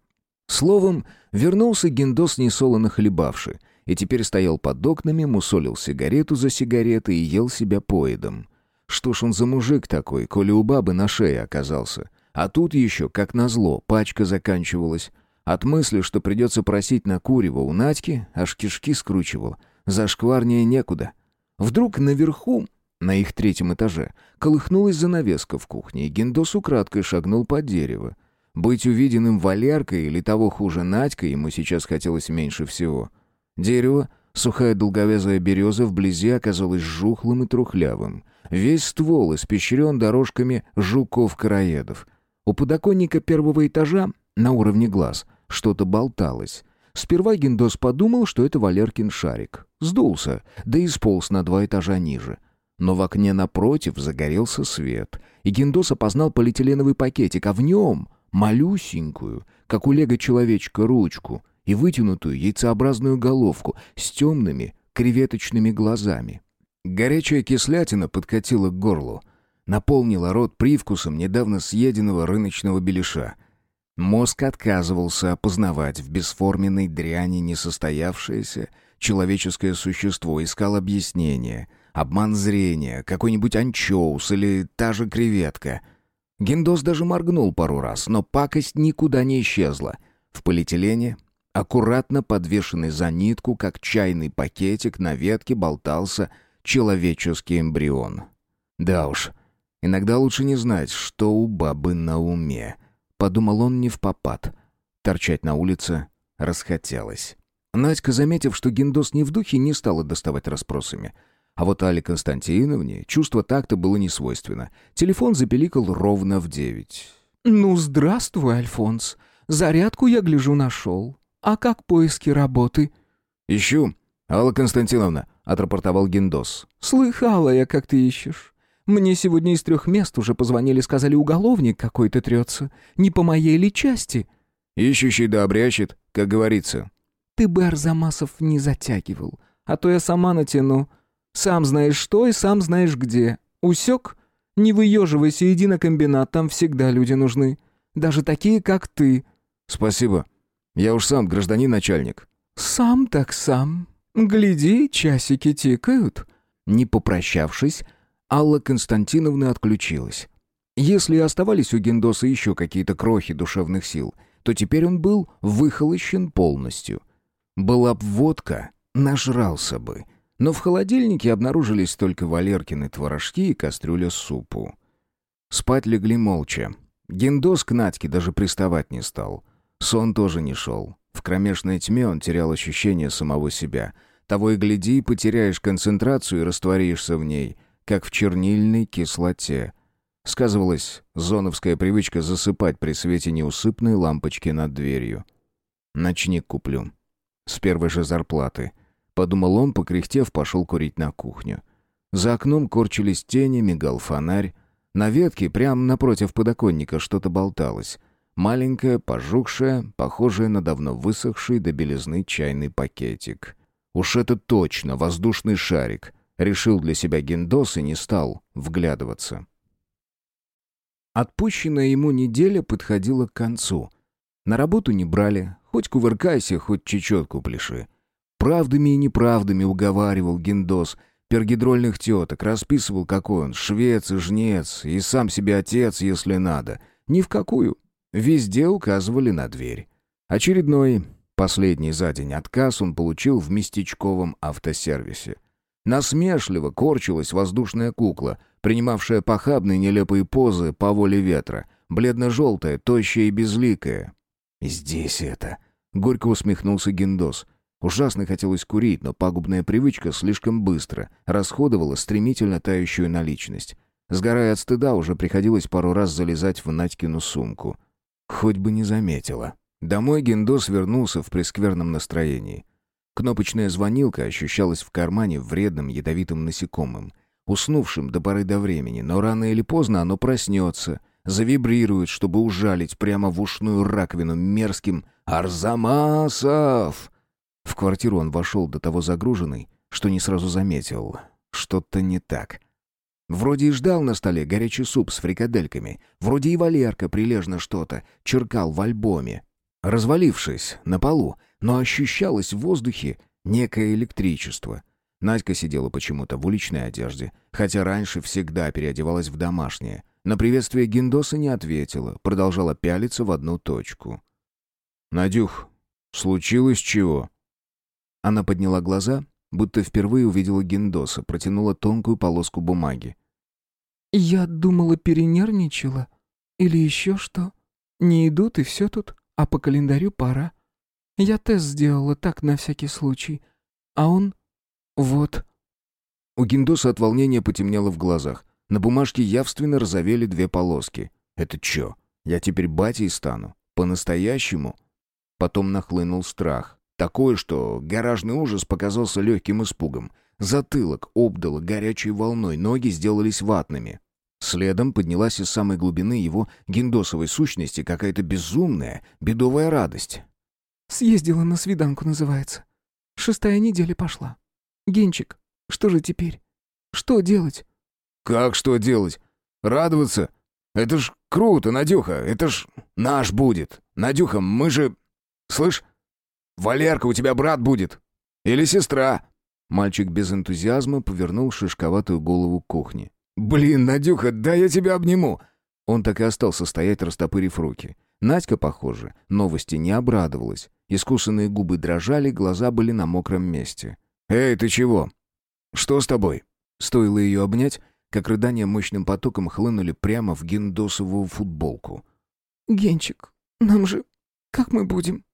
Словом, вернулся Гендос несолоно хлебавший, и теперь стоял под окнами, мусолил сигарету за сигаретой и ел себя поедом. Что ж он за мужик такой, коли у бабы на шее оказался? А тут еще, как назло, пачка заканчивалась. От мысли, что придется просить на курево у Надьки, аж кишки скручивал — Зашкварнее некуда. Вдруг наверху, на их третьем этаже, колыхнулась занавеска в кухне, и Гендос украдкой шагнул под дерево. Быть увиденным Валеркой или того хуже Надькой ему сейчас хотелось меньше всего. Дерево, сухая долговязая береза, вблизи оказалось жухлым и трухлявым. Весь ствол испещрен дорожками жуков-караедов. У подоконника первого этажа, на уровне глаз, что-то болталось. Сперва Гендос подумал, что это Валеркин шарик. Сдулся, да и сполз на два этажа ниже. Но в окне напротив загорелся свет, и Гендос опознал полиэтиленовый пакетик, а в нем малюсенькую, как у лего-человечка, ручку и вытянутую яйцеобразную головку с темными креветочными глазами. Горячая кислятина подкатила к горлу, наполнила рот привкусом недавно съеденного рыночного беляша — Мозг отказывался опознавать в бесформенной дряни несостоявшееся человеческое существо, искал объяснение, обман зрения, какой-нибудь анчоус или та же креветка. Гендос даже моргнул пару раз, но пакость никуда не исчезла. В полиэтилене, аккуратно подвешенный за нитку, как чайный пакетик, на ветке болтался человеческий эмбрион. Да уж, иногда лучше не знать, что у бабы на уме. Подумал он не в попад. Торчать на улице расхотелось. Надька, заметив, что Гендос не в духе, не стала доставать расспросами. А вот Али Константиновне чувство такта было не свойственно. Телефон запеликал ровно в девять. «Ну, здравствуй, Альфонс. Зарядку, я гляжу, нашел. А как поиски работы?» «Ищу. Алла Константиновна», — отрапортовал Гендос. «Слыхала я, как ты ищешь. Мне сегодня из трех мест уже позвонили, сказали, уголовник какой-то трется. Не по моей ли части?» «Ищущий да обрящет, как говорится». «Ты бы Арзамасов не затягивал, а то я сама натяну. Сам знаешь что и сам знаешь где. Усек? Не выеживайся, иди на комбинат, там всегда люди нужны. Даже такие, как ты». «Спасибо. Я уж сам гражданин-начальник». «Сам так сам. Гляди, часики тикают». Не попрощавшись, Алла Константиновна отключилась. Если оставались у Гендоса еще какие-то крохи душевных сил, то теперь он был выхолощен полностью. Была б водка, нажрался бы. Но в холодильнике обнаружились только Валеркины творожки и кастрюля супу. Спать легли молча. Гендос к Надьке даже приставать не стал. Сон тоже не шел. В кромешной тьме он терял ощущение самого себя. Того и гляди, потеряешь концентрацию и растворишься в ней — как в чернильной кислоте. Сказывалась зоновская привычка засыпать при свете неусыпной лампочки над дверью. «Ночник куплю. С первой же зарплаты». Подумал он, покряхтев, пошел курить на кухню. За окном корчились тени, мигал фонарь. На ветке, прямо напротив подоконника, что-то болталось. Маленькое, пожухшее, похожее на давно высохший до белизны чайный пакетик. Уж это точно воздушный шарик. Решил для себя Гендос и не стал вглядываться. Отпущенная ему неделя подходила к концу. На работу не брали, хоть кувыркайся, хоть чечетку пляши. Правдами и неправдами уговаривал Гендос пергидрольных теток, расписывал, какой он, швец и жнец, и сам себе отец, если надо. Ни в какую. Везде указывали на дверь. Очередной, последний за день отказ он получил в местечковом автосервисе. Насмешливо корчилась воздушная кукла, принимавшая похабные нелепые позы по воле ветра, бледно-желтая, тощая и безликая. «Здесь это...» — горько усмехнулся Гендос. Ужасно хотелось курить, но пагубная привычка слишком быстро расходовала стремительно тающую наличность. Сгорая от стыда, уже приходилось пару раз залезать в Надькину сумку. Хоть бы не заметила. Домой Гендос вернулся в прескверном настроении. Кнопочная звонилка ощущалась в кармане вредным ядовитым насекомым, уснувшим до поры до времени, но рано или поздно оно проснется, завибрирует, чтобы ужалить прямо в ушную раковину мерзким «Арзамасов!». В квартиру он вошел до того загруженный, что не сразу заметил. Что-то не так. Вроде и ждал на столе горячий суп с фрикадельками, вроде и Валерка прилежно что-то черкал в альбоме, развалившись на полу, но ощущалось в воздухе некое электричество. Надька сидела почему-то в уличной одежде, хотя раньше всегда переодевалась в домашнее. На приветствие Гендоса не ответила, продолжала пялиться в одну точку. «Надюх, случилось чего?» Она подняла глаза, будто впервые увидела Гендоса, протянула тонкую полоску бумаги. «Я думала, перенервничала. Или еще что? Не идут, и все тут, а по календарю пора. Я тест сделала так на всякий случай. А он... вот...» У Гендоса от волнения потемнело в глазах. На бумажке явственно разовели две полоски. «Это чё? Я теперь батей стану? По-настоящему?» Потом нахлынул страх. Такой, что гаражный ужас показался легким испугом. Затылок обдало горячей волной, ноги сделались ватными. Следом поднялась из самой глубины его гендосовой сущности какая-то безумная, бедовая радость. «Съездила на свиданку, называется. Шестая неделя пошла. Генчик, что же теперь? Что делать?» «Как что делать? Радоваться? Это ж круто, Надюха, это ж наш будет. Надюха, мы же... Слышь, Валерка, у тебя брат будет. Или сестра?» Мальчик без энтузиазма повернул шишковатую голову к кухне. «Блин, Надюха, да я тебя обниму!» Он так и остался стоять, растопырив руки. Надька, похоже, новости не обрадовалась. Искусанные губы дрожали, глаза были на мокром месте. «Эй, ты чего? Что с тобой?» Стоило ее обнять, как рыдания мощным потоком хлынули прямо в гендосовую футболку. «Генчик, нам же... Как мы будем?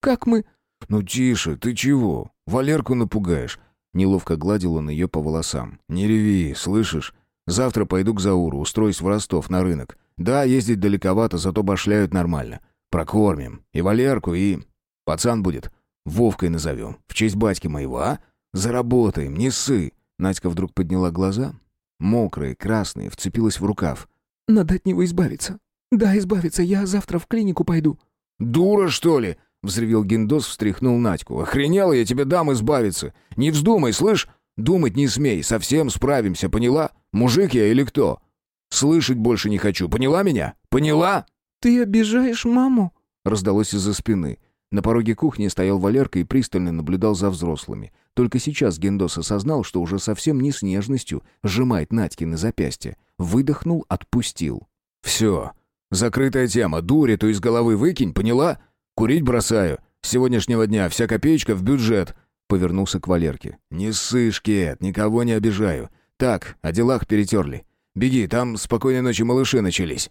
Как мы...» «Ну тише, ты чего? Валерку напугаешь». Неловко гладил он ее по волосам. «Не реви, слышишь? Завтра пойду к Зауру, устроюсь в Ростов на рынок. Да, ездить далековато, зато башляют нормально. Прокормим. И Валерку, и... Пацан будет. Вовкой назовем. В честь батьки моего, а? Заработаем, не ссы». Надька вдруг подняла глаза, Мокрая, красная, вцепилась в рукав. «Надо от него избавиться. Да, избавиться. Я завтра в клинику пойду». «Дура, что ли?» — взревел Гендос, встряхнул Надьку. «Охренела, я тебе дам избавиться. Не вздумай, слышь? Думать не смей, совсем справимся, поняла? Мужик я или кто? Слышать больше не хочу, поняла меня? Поняла?» «Ты обижаешь маму?» — раздалось из-за спины. На пороге кухни стоял Валерка и пристально наблюдал за взрослыми. Только сейчас Гендос осознал, что уже совсем не с нежностью сжимает Надькины запястье. Выдохнул, отпустил. «Все. Закрытая тема. Дури то из головы выкинь, поняла? Курить бросаю. С сегодняшнего дня вся копеечка в бюджет». Повернулся к Валерке. «Не ссышь, Кет, никого не обижаю. Так, о делах перетерли. Беги, там спокойной ночи малыши начались».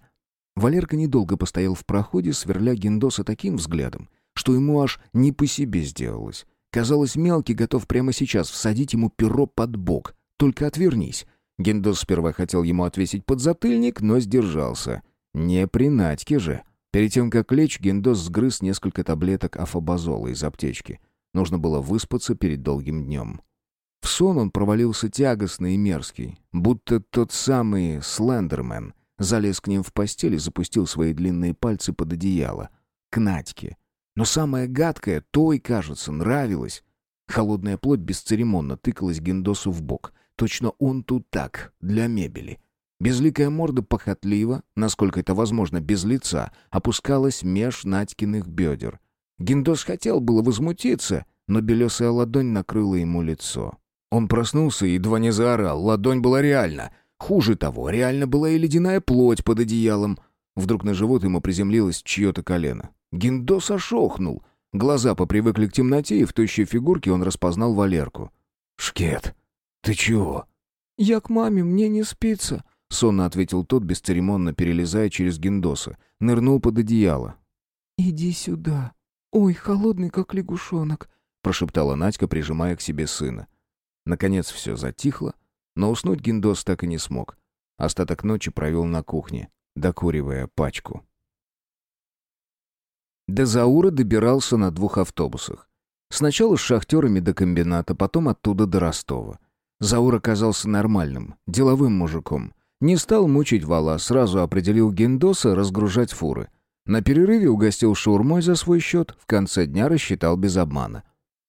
Валерка недолго постоял в проходе, сверля Гендоса таким взглядом, что ему аж не по себе сделалось. Казалось, мелкий готов прямо сейчас всадить ему перо под бок. Только отвернись. Гендос сперва хотел ему отвесить подзатыльник, но сдержался. Не при Надьке же. Перед тем, как лечь, Гендос сгрыз несколько таблеток афобазола из аптечки. Нужно было выспаться перед долгим днем. В сон он провалился тягостный и мерзкий, будто тот самый Слендермен залез к ним в постель и запустил свои длинные пальцы под одеяло. К Надьке. Но самое гадкое, той, кажется, нравилось. Холодная плоть бесцеремонно тыкалась Гендосу в бок. Точно он тут так, для мебели. Безликая морда похотливо, насколько это возможно, без лица, опускалась меж Надькиных бедер. Гендос хотел было возмутиться, но белесая ладонь накрыла ему лицо. Он проснулся и едва не заорал. Ладонь была реально. Хуже того, реально была и ледяная плоть под одеялом. Вдруг на живот ему приземлилось чье-то колено. Гиндос ошохнул. Глаза попривыкли к темноте, и в тощей фигурке он распознал Валерку. «Шкет, ты чего?» «Я к маме, мне не спится», — сонно ответил тот, бесцеремонно перелезая через Гиндоса. Нырнул под одеяло. «Иди сюда. Ой, холодный, как лягушонок», — прошептала Надька, прижимая к себе сына. Наконец все затихло, но уснуть Гиндос так и не смог. Остаток ночи провел на кухне, докуривая пачку. До Заура добирался на двух автобусах. Сначала с шахтерами до комбината, потом оттуда до Ростова. Заур оказался нормальным, деловым мужиком. Не стал мучить вала, сразу определил Гендоса разгружать фуры. На перерыве угостил шаурмой за свой счет, в конце дня рассчитал без обмана.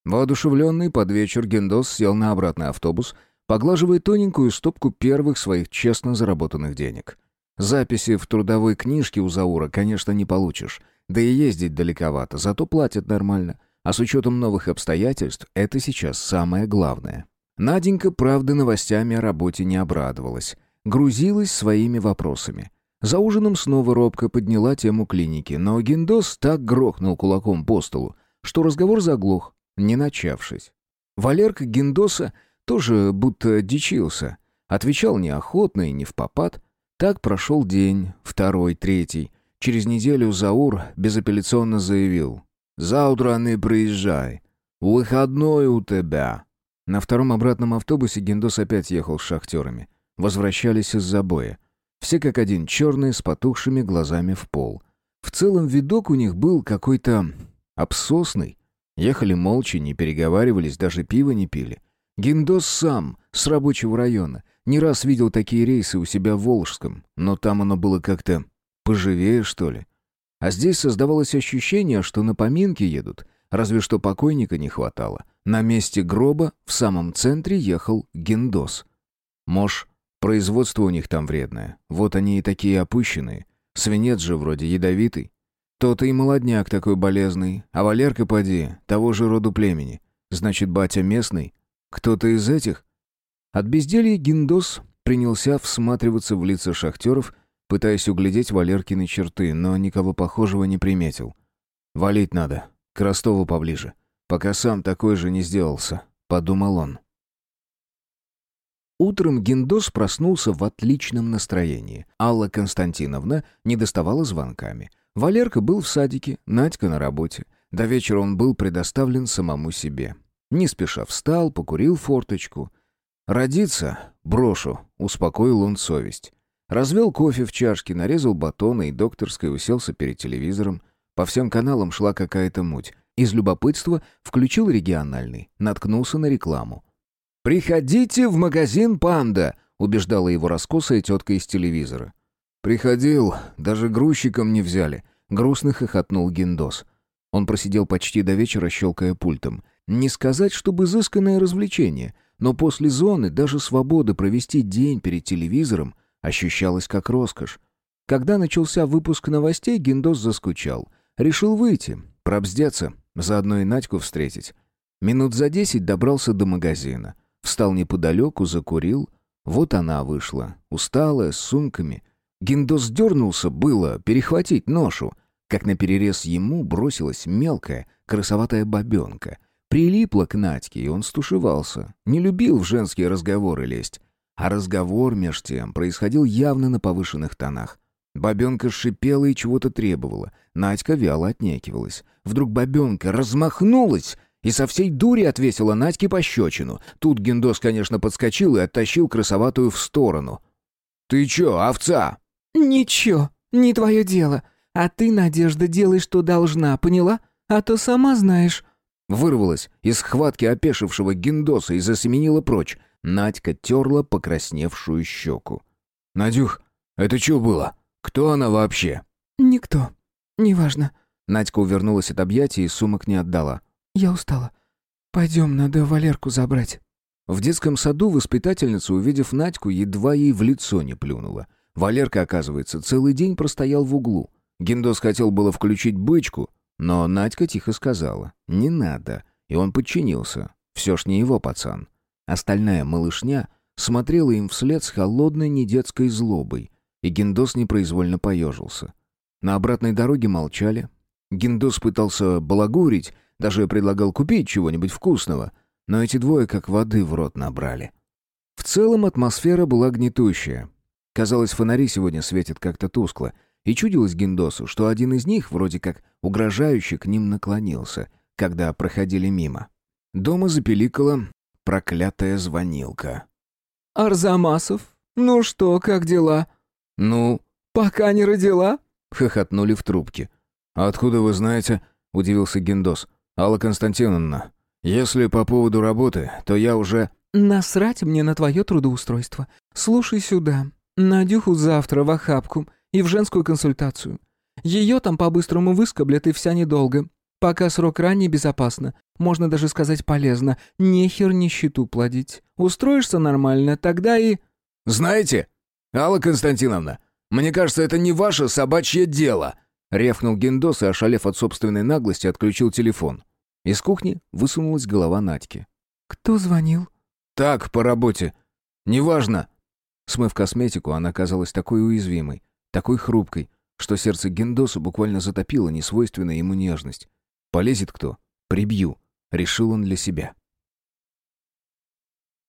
Воодушевленный под вечер Гендос сел на обратный автобус, поглаживая тоненькую стопку первых своих честно заработанных денег. Записи в трудовой книжке у Заура, конечно, не получишь, да и ездить далековато, зато платят нормально. А с учетом новых обстоятельств, это сейчас самое главное. Наденька, правда, новостями о работе не обрадовалась. Грузилась своими вопросами. За ужином снова робко подняла тему клиники, но Гендос так грохнул кулаком по столу, что разговор заглох, не начавшись. Валерка Гендоса тоже будто дичился. Отвечал неохотно и не в попад. Так прошел день, второй, третий. Через неделю Заур безапелляционно заявил. «Завтра не приезжай. Выходной у тебя». На втором обратном автобусе Гендос опять ехал с шахтерами. Возвращались из забоя. Все как один черные, с потухшими глазами в пол. В целом видок у них был какой-то обсосный, Ехали молча, не переговаривались, даже пиво не пили. Гиндос сам, с рабочего района, не раз видел такие рейсы у себя в Волжском, но там оно было как-то поживее, что ли. А здесь создавалось ощущение, что на поминки едут, разве что покойника не хватало. На месте гроба в самом центре ехал Гиндос. Мож, производство у них там вредное, вот они и такие опущенные. Свинец же вроде ядовитый. То-то и молодняк такой болезный, а Валерка, поди, того же роду племени. Значит, батя местный? Кто-то из этих? От безделья Гиндос принялся всматриваться в лица шахтеров, пытаясь углядеть Валеркины черты, но никого похожего не приметил. «Валить надо, к Ростову поближе, пока сам такой же не сделался», — подумал он. Утром Гиндос проснулся в отличном настроении. Алла Константиновна не доставала звонками — Валерка был в садике, Надька на работе. До вечера он был предоставлен самому себе. Не спеша встал, покурил форточку. «Родиться? Брошу», — успокоил он совесть. Развел кофе в чашке, нарезал батона и докторской уселся перед телевизором. По всем каналам шла какая-то муть. Из любопытства включил региональный, наткнулся на рекламу. «Приходите в магазин «Панда», — убеждала его раскосая тетка из телевизора. «Приходил, даже грузчиком не взяли», — грустно хохотнул Гиндос. Он просидел почти до вечера, щелкая пультом. Не сказать, чтобы изысканное развлечение, но после зоны даже свобода провести день перед телевизором ощущалась как роскошь. Когда начался выпуск новостей, Гиндос заскучал. Решил выйти, пробздеться, заодно и Надьку встретить. Минут за десять добрался до магазина. Встал неподалеку, закурил. Вот она вышла, усталая, с сумками — Гиндос дернулся было перехватить ношу, как на перерез ему бросилась мелкая, красоватая бабенка. Прилипла к Надьке, и он стушевался. Не любил в женские разговоры лезть. А разговор, меж тем, происходил явно на повышенных тонах. Бабенка шипела и чего-то требовала. Надька вяло отнекивалась. Вдруг бабенка размахнулась и со всей дури отвесила Надьке пощечину. Тут Гиндос, конечно, подскочил и оттащил красоватую в сторону. «Ты чё, овца?» «Ничего, не твое дело. А ты, Надежда, делай, что должна, поняла? А то сама знаешь». Вырвалась из схватки опешившего гиндоса и засеменила прочь. Надька терла покрасневшую щеку. «Надюх, это что было? Кто она вообще?» «Никто. Неважно». Надька увернулась от объятий и сумок не отдала. «Я устала. Пойдем, надо Валерку забрать». В детском саду воспитательница, увидев Надьку, едва ей в лицо не плюнула. Валерка, оказывается, целый день простоял в углу. Гиндос хотел было включить бычку, но Надька тихо сказала «Не надо», и он подчинился. Все ж не его пацан. Остальная малышня смотрела им вслед с холодной недетской злобой, и Гиндос непроизвольно поежился. На обратной дороге молчали. Гиндос пытался балагурить, даже предлагал купить чего-нибудь вкусного, но эти двое как воды в рот набрали. В целом атмосфера была гнетущая. Казалось, фонари сегодня светят как-то тускло, и чудилось Гиндосу, что один из них вроде как угрожающе к ним наклонился, когда проходили мимо. Дома запеликала проклятая звонилка. «Арзамасов, ну что, как дела?» «Ну?» «Пока не родила?» — хохотнули в трубке. «Откуда вы знаете?» — удивился Гиндос. «Алла Константиновна, если по поводу работы, то я уже...» «Насрать мне на твое трудоустройство. Слушай сюда. Надюху завтра в охапку и в женскую консультацию. Ее там по-быстрому выскоблят и вся недолго. Пока срок ранее безопасно, можно даже сказать полезно, нехер нищету плодить. Устроишься нормально, тогда и... «Знаете, Алла Константиновна, мне кажется, это не ваше собачье дело!» Ревкнул Гендос и, ошалев от собственной наглости, отключил телефон. Из кухни высунулась голова Надьки. «Кто звонил?» «Так, по работе. Неважно». Смыв косметику, она казалась такой уязвимой, такой хрупкой, что сердце Гендоса буквально затопило несвойственная ему нежность. Полезет кто? Прибью. Решил он для себя.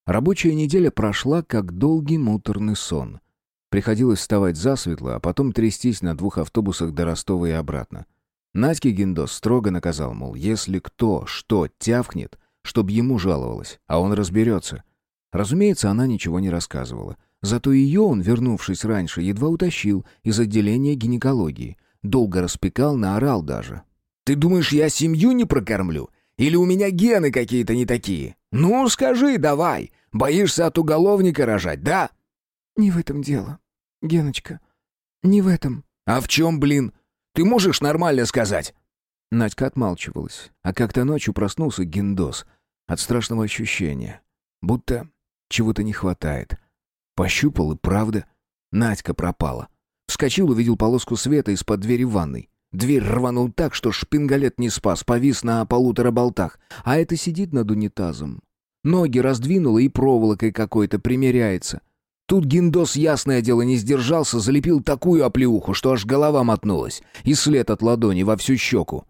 Рабочая неделя прошла, как долгий муторный сон. Приходилось вставать засветло, а потом трястись на двух автобусах до Ростова и обратно. Надьке Гиндос строго наказал, мол, если кто что тявкнет, чтоб ему жаловалась, а он разберется. Разумеется, она ничего не рассказывала. Зато ее он, вернувшись раньше, едва утащил из отделения гинекологии. Долго распекал, наорал даже. Ты думаешь, я семью не прокормлю? Или у меня гены какие-то не такие? Ну, скажи давай. Боишься от уголовника рожать, да?» «Не в этом дело, Геночка. Не в этом». «А в чем, блин? Ты можешь нормально сказать?» Надька отмалчивалась, а как-то ночью проснулся Гендос от страшного ощущения, будто чего-то не хватает. Пощупал и правда. Надька пропала. Вскочил, увидел полоску света из-под двери ванной. Дверь рванул так, что шпингалет не спас, повис на полутора болтах, а это сидит над унитазом. Ноги раздвинула и проволокой какой-то примеряется. Тут Гиндос, ясное дело, не сдержался, залепил такую оплеуху, что аж голова мотнулась, и след от ладони во всю щеку.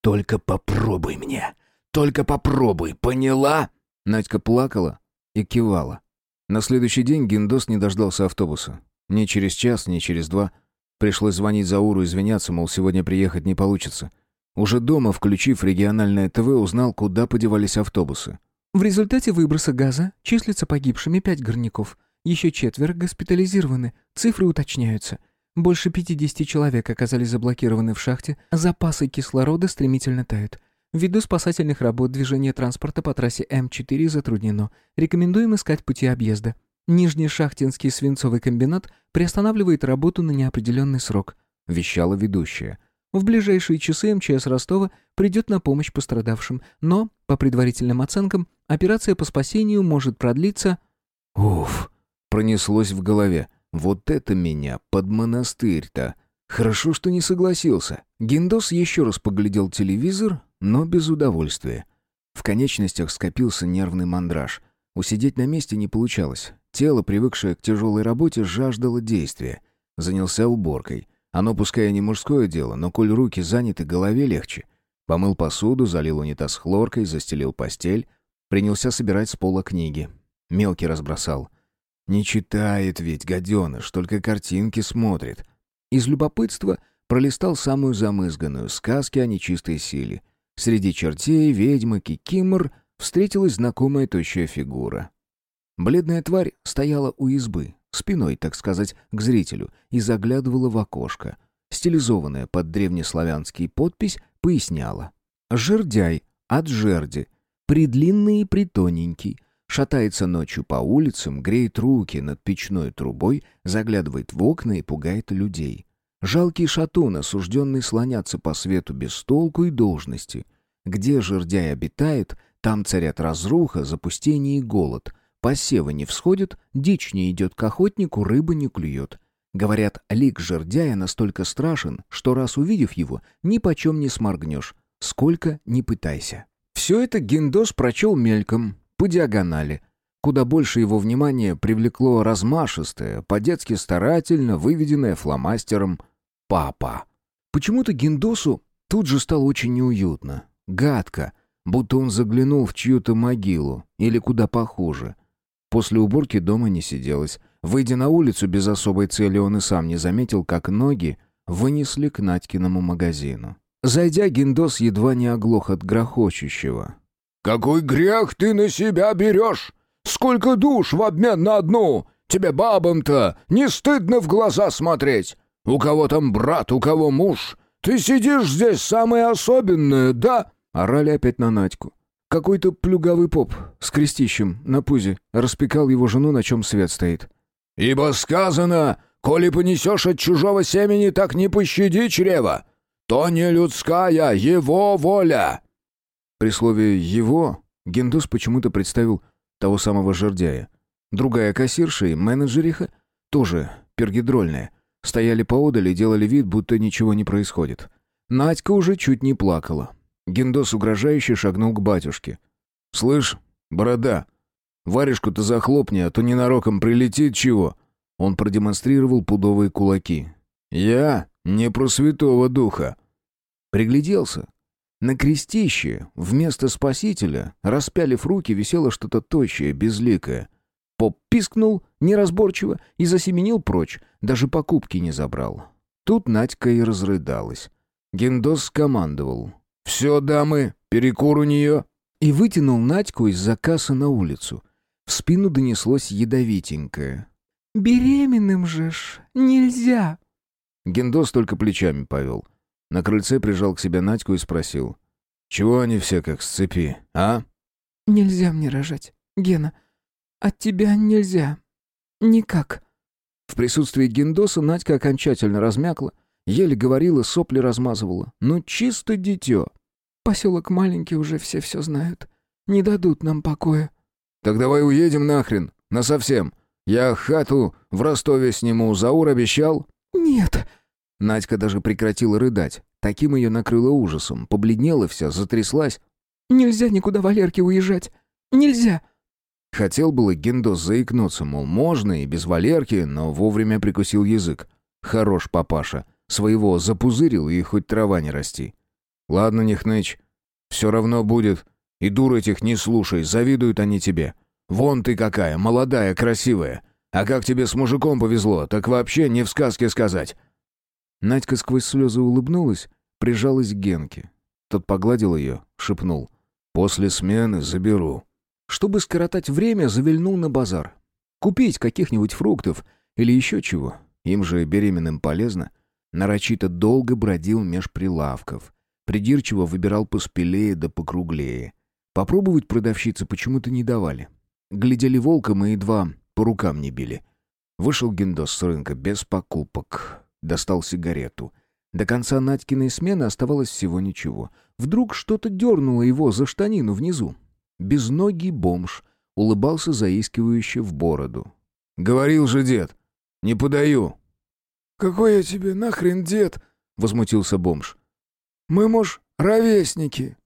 «Только попробуй мне! Только попробуй, поняла?» Надька плакала и кивала. На следующий день Гиндос не дождался автобуса. Ни через час, ни через два — Пришлось звонить Зауру, извиняться, мол, сегодня приехать не получится. Уже дома, включив региональное ТВ, узнал, куда подевались автобусы. В результате выброса газа числятся погибшими пять горняков. Еще четверо госпитализированы, цифры уточняются. Больше 50 человек оказались заблокированы в шахте, запасы кислорода стремительно тают. Ввиду спасательных работ движение транспорта по трассе М4 затруднено. Рекомендуем искать пути объезда. Нижнешахтинский свинцовый комбинат приостанавливает работу на неопределенный срок», — вещала ведущая. «В ближайшие часы МЧС Ростова придет на помощь пострадавшим, но, по предварительным оценкам, операция по спасению может продлиться...» «Уф!» — пронеслось в голове. «Вот это меня под монастырь-то!» Хорошо, что не согласился. Гиндос еще раз поглядел телевизор, но без удовольствия. В конечностях скопился нервный мандраж. Усидеть на месте не получалось. Тело, привыкшее к тяжелой работе, жаждало действия. Занялся уборкой. Оно, пускай и не мужское дело, но коль руки заняты, голове легче. Помыл посуду, залил унитаз хлоркой, застелил постель. Принялся собирать с пола книги. Мелкий разбросал. Не читает ведь, гаденыш, только картинки смотрит. Из любопытства пролистал самую замызганную сказки о нечистой силе. Среди чертей, ведьмы, кикимор встретилась знакомая тощая фигура. Бледная тварь стояла у избы, спиной, так сказать, к зрителю, и заглядывала в окошко. Стилизованная под древнеславянский подпись поясняла. «Жердяй, от жерди. Придлинный и притоненький. Шатается ночью по улицам, греет руки над печной трубой, заглядывает в окна и пугает людей. Жалкий шатун, осужденный слоняться по свету без толку и должности. Где жердяй обитает, там царят разруха, запустение и голод. Посевы не всходят, дичь не идет к охотнику, рыба не клюет. Говорят, лик жердяя настолько страшен, что раз увидев его, ни почем не сморгнешь, сколько не пытайся. Все это Гендос прочел мельком, по диагонали. Куда больше его внимания привлекло размашистое, по-детски старательно выведенное фломастером «папа». Почему-то Гендосу тут же стало очень неуютно, гадко, будто он заглянул в чью-то могилу, или куда похуже. После уборки дома не сиделось. Выйдя на улицу без особой цели, он и сам не заметил, как ноги вынесли к Надькиному магазину. Зайдя, Гендос едва не оглох от грохочущего. «Какой грех ты на себя берешь? Сколько душ в обмен на одну? Тебе бабам-то не стыдно в глаза смотреть? У кого там брат, у кого муж? Ты сидишь здесь самое особенное, да?» Орали опять на Надьку. Какой-то плюгавый поп с крестищем на пузе распекал его жену, на чем свет стоит. «Ибо сказано, коли понесешь от чужого семени, так не пощади чрева. То не людская, его воля». При слове «его» Гендус почему-то представил того самого жердяя. Другая кассирша и менеджериха, тоже пергидрольная, стояли поодаль и делали вид, будто ничего не происходит. Надька уже чуть не плакала. Гендос угрожающе шагнул к батюшке. «Слышь, борода, варежку-то захлопни, а то ненароком прилетит чего». Он продемонстрировал пудовые кулаки. «Я не про святого духа». Пригляделся. На крестище вместо спасителя, распялив руки, висело что-то тощее, безликое. Поп пискнул неразборчиво и засеменил прочь, даже покупки не забрал. Тут Надька и разрыдалась. Гендос скомандовал. «Все, дамы, перекур у нее!» И вытянул Надьку из-за кассы на улицу. В спину донеслось ядовитенькое. «Беременным же ж нельзя!» Гендос только плечами повел. На крыльце прижал к себе Надьку и спросил. «Чего они все как с цепи, а?» «Нельзя мне рожать, Гена. От тебя нельзя. Никак». В присутствии Гендоса Надька окончательно размякла, еле говорила, сопли размазывала. Ну, чисто дитё. Поселок маленький, уже все все знают. Не дадут нам покоя». «Так давай уедем нахрен, насовсем. Я хату в Ростове сниму, Заур обещал». «Нет». Надька даже прекратила рыдать. Таким ее накрыло ужасом. Побледнела вся, затряслась. «Нельзя никуда Валерке уезжать. Нельзя». Хотел было Гендос заикнуться, мол, можно и без Валерки, но вовремя прикусил язык. Хорош папаша. Своего запузырил и хоть трава не расти. «Ладно, не. Все равно будет. И дур этих не слушай, завидуют они тебе. Вон ты какая, молодая, красивая. А как тебе с мужиком повезло, так вообще не в сказке сказать». Надька сквозь слезы улыбнулась, прижалась к Генке. Тот погладил ее, шепнул. «После смены заберу». Чтобы скоротать время, завильнул на базар. Купить каких-нибудь фруктов или еще чего. Им же беременным полезно. Нарочито долго бродил меж прилавков. Придирчиво выбирал поспелее да покруглее. Попробовать продавщицы почему-то не давали. Глядели волком и едва по рукам не били. Вышел Гендос с рынка без покупок. Достал сигарету. До конца Надькиной смены оставалось всего ничего. Вдруг что-то дернуло его за штанину внизу. Безногий бомж улыбался заискивающе в бороду. «Говорил же дед, не подаю». «Какой я тебе нахрен дед?» — возмутился бомж. Мы, муж, ровесники».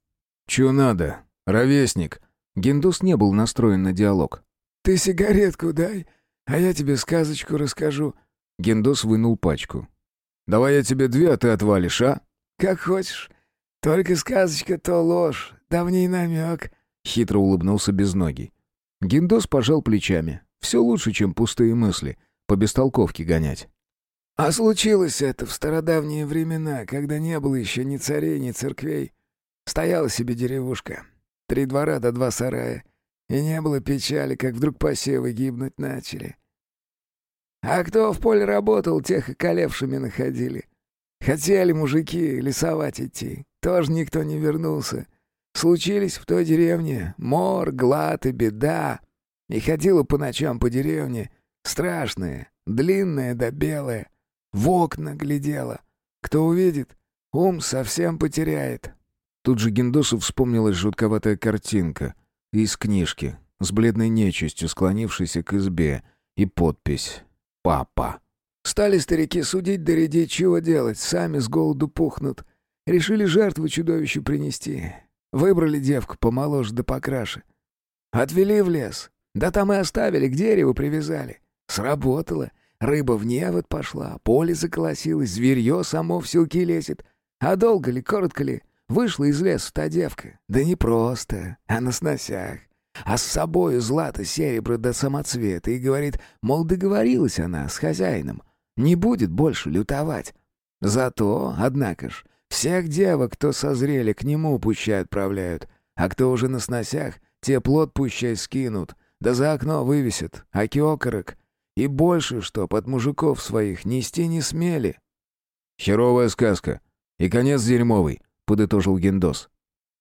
«Чё надо? Ровесник». Гендус не был настроен на диалог. «Ты сигаретку дай, а я тебе сказочку расскажу». Гендус вынул пачку. «Давай я тебе две, а ты отвалишь, а?» «Как хочешь. Только сказочка то ложь, давний намек». Хитро улыбнулся безногий. Гендос пожал плечами. «Все лучше, чем пустые мысли. По бестолковке гонять». А случилось это в стародавние времена, когда не было еще ни царей, ни церквей. Стояла себе деревушка. Три двора да два сарая. И не было печали, как вдруг посевы гибнуть начали. А кто в поле работал, тех и колевшими находили. Хотели мужики лесовать идти. Тоже никто не вернулся. Случились в той деревне мор, глад и беда. И ходила по ночам по деревне, страшная, длинная да белая. В окна глядела. Кто увидит, ум совсем потеряет. Тут же Гендосу вспомнилась жутковатая картинка из книжки с бледной нечистью, склонившейся к избе, и подпись «Папа». Стали старики судить да рядить, чего делать, сами с голоду пухнут. Решили жертву чудовищу принести. Выбрали девку помоложе да покраше. Отвели в лес. Да там и оставили, к дереву привязали. Сработало. Рыба в невод пошла, поле заколосилось, зверье само в селки лезет. А долго ли, коротко ли, вышла из леса та девка. Да не просто, а на сносях. А с собою злато, серебро да самоцвета. И говорит, мол, договорилась она с хозяином. Не будет больше лютовать. Зато, однако ж, всех девок, кто созрели, к нему пущай отправляют. А кто уже на сносях, те плод пущай скинут. Да за окно вывесят, аки окорок. И больше, что под мужиков своих нести не смели. «Херовая сказка. И конец дерьмовый», — подытожил Гендос.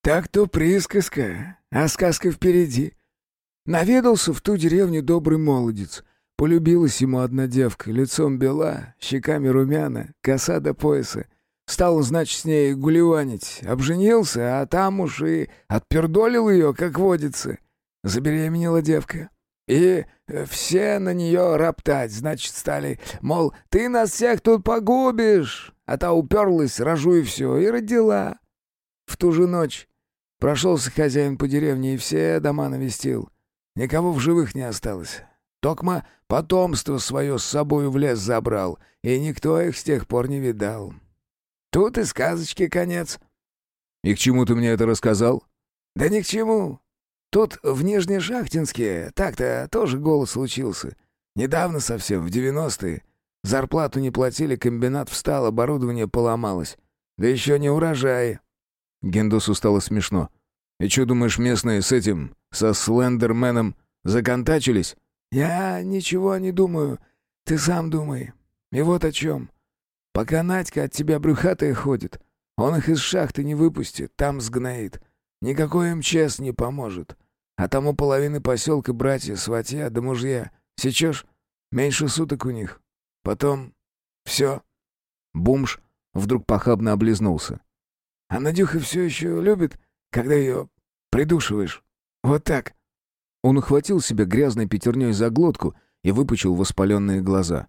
«Так-то присказка, а сказка впереди. Наведался в ту деревню добрый молодец. Полюбилась ему одна девка, лицом бела, щеками румяна, коса до пояса. Стал, значит, с ней гулеванить. Обженился, а там уж и отпердолил ее, как водится. Забеременела девка. И э, все на нее роптать, значит, стали, мол, ты нас всех тут погубишь. А та уперлась, рожу и все, и родила. В ту же ночь прошелся хозяин по деревне и все дома навестил. Никого в живых не осталось. Токма потомство свое с собою в лес забрал, и никто их с тех пор не видал. Тут и сказочки конец. «И к чему ты мне это рассказал?» «Да ни к чему. Тут в Нижнешахтинске так-то тоже голос случился. Недавно совсем, в девяностые. Зарплату не платили, комбинат встал, оборудование поломалось. Да еще не урожай». Гендосу стало смешно. «И что думаешь, местные с этим, со Слендерменом, законтачились?» «Я ничего не думаю. Ты сам думай. И вот о чем. Пока Надька от тебя брюхатая ходит, он их из шахты не выпустит, там сгноит. Никакой МЧС не поможет. А тому половины поселка братья, сватья да мужья. Сечешь? Меньше суток у них. Потом... все. Бумж вдруг похабно облизнулся. А Надюха все еще любит, когда ее придушиваешь. Вот так. Он ухватил себя грязной пятерней за глотку и выпучил воспаленные глаза.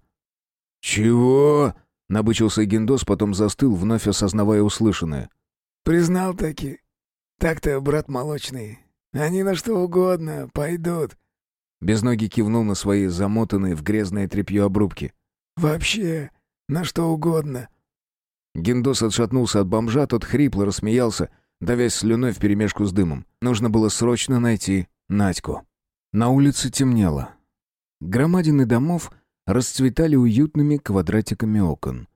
«Чего?» — набычился Гендос, потом застыл, вновь осознавая услышанное. «Признал таки. Так-то, брат молочный. Они на что угодно пойдут». Безногий кивнул на свои замотанные в грязное тряпье обрубки. «Вообще, на что угодно». Гендос отшатнулся от бомжа, тот хрипло рассмеялся, давясь слюной вперемешку с дымом. Нужно было срочно найти Надьку. На улице темнело. Громадины домов расцветали уютными квадратиками окон.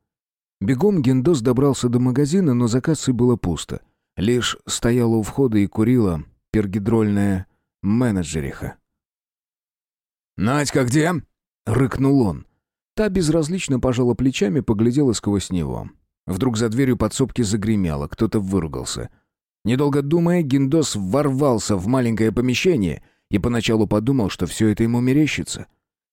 Бегом Гендос добрался до магазина, но за кассой было пусто. Лишь стояла у входа и курила пергидрольная менеджериха. «Надька где?» — рыкнул он. Та безразлично пожала плечами, поглядела сквозь него. Вдруг за дверью подсобки загремело, кто-то выругался — Недолго думая, Гиндос ворвался в маленькое помещение и поначалу подумал, что все это ему мерещится.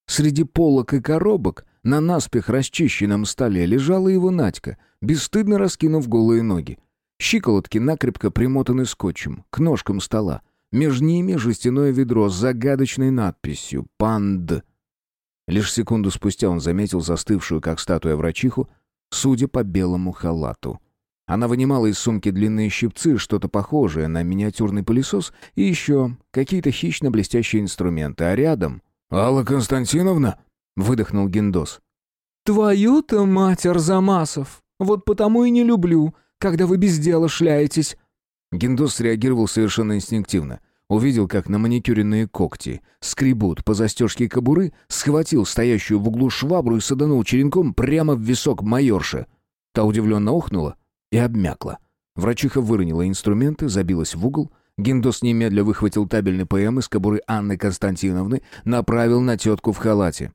Среди полок и коробок на наспех расчищенном столе лежала его Надька, бесстыдно раскинув голые ноги. Щиколотки накрепко примотаны скотчем к ножкам стола. Между ними жестяное ведро с загадочной надписью «Панд». Лишь секунду спустя он заметил застывшую, как статуя врачиху, судя по белому халату. Она вынимала из сумки длинные щипцы, что-то похожее на миниатюрный пылесос и еще какие-то хищно-блестящие инструменты, а рядом... «Алла Константиновна?» — выдохнул Гендос. «Твою-то мать, Арзамасов! Вот потому и не люблю, когда вы без дела шляетесь!» Гендос реагировал совершенно инстинктивно. Увидел, как на маникюренные когти скребут по застежке кобуры, схватил стоящую в углу швабру и саданул черенком прямо в висок майорши. Та удивленно охнула, и обмякла. Врачиха выронила инструменты, забилась в угол. Гиндос немедля выхватил табельный ПМ из кобуры Анны Константиновны, направил на тетку в халате.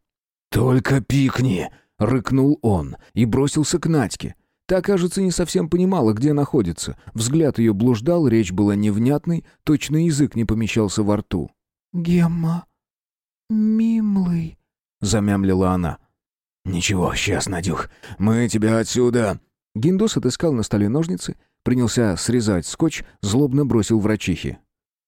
«Только пикни!» — рыкнул он и бросился к Надьке. Та, кажется, не совсем понимала, где находится. Взгляд ее блуждал, речь была невнятной, точно язык не помещался во рту. «Гемма, милый», — замямлила она. «Ничего, сейчас, Надюх, мы тебя отсюда...» Гиндос отыскал на столе ножницы, принялся срезать скотч, злобно бросил врачихе.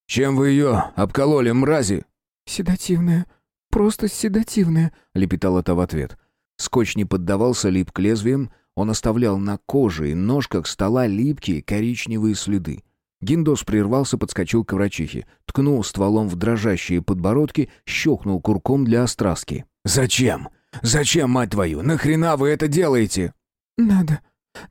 «Чем вы ее обкололи, мрази?» «Седативная, просто седативная», — лепетала та в ответ. Скотч не поддавался, лип к лезвиям, он оставлял на коже и ножках стола липкие коричневые следы. Гиндос прервался, подскочил к врачихе, ткнул стволом в дрожащие подбородки, щелкнул курком для острастки. «Зачем? Зачем, мать твою? Нахрена вы это делаете?» «Надо.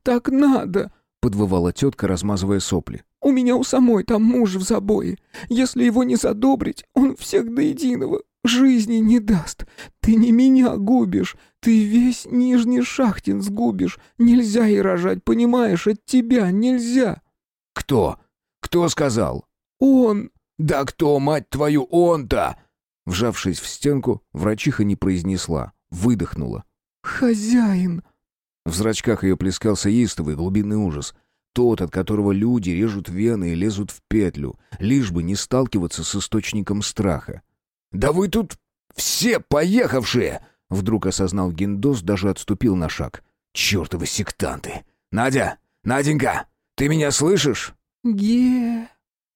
Так надо!» — подвывала тетка, размазывая сопли. «У меня у самой там муж в забое. Если его не задобрить, он всех до единого жизни не даст. Ты не меня губишь, ты весь Нижний Шахтин сгубишь. Нельзя и рожать, понимаешь, от тебя нельзя». «Кто? Кто сказал?» «Он». «Да кто, мать твою, он-то?» Вжавшись в стенку, врачиха не произнесла, выдохнула. «Хозяин». В зрачках ее плескался истовый глубинный ужас. Тот, от которого люди режут вены и лезут в петлю, лишь бы не сталкиваться с источником страха. «Да вы тут все поехавшие!» Вдруг осознал Гиндос, даже отступил на шаг. «Чертовы сектанты! Надя! Наденька! Ты меня слышишь?» «Ге...»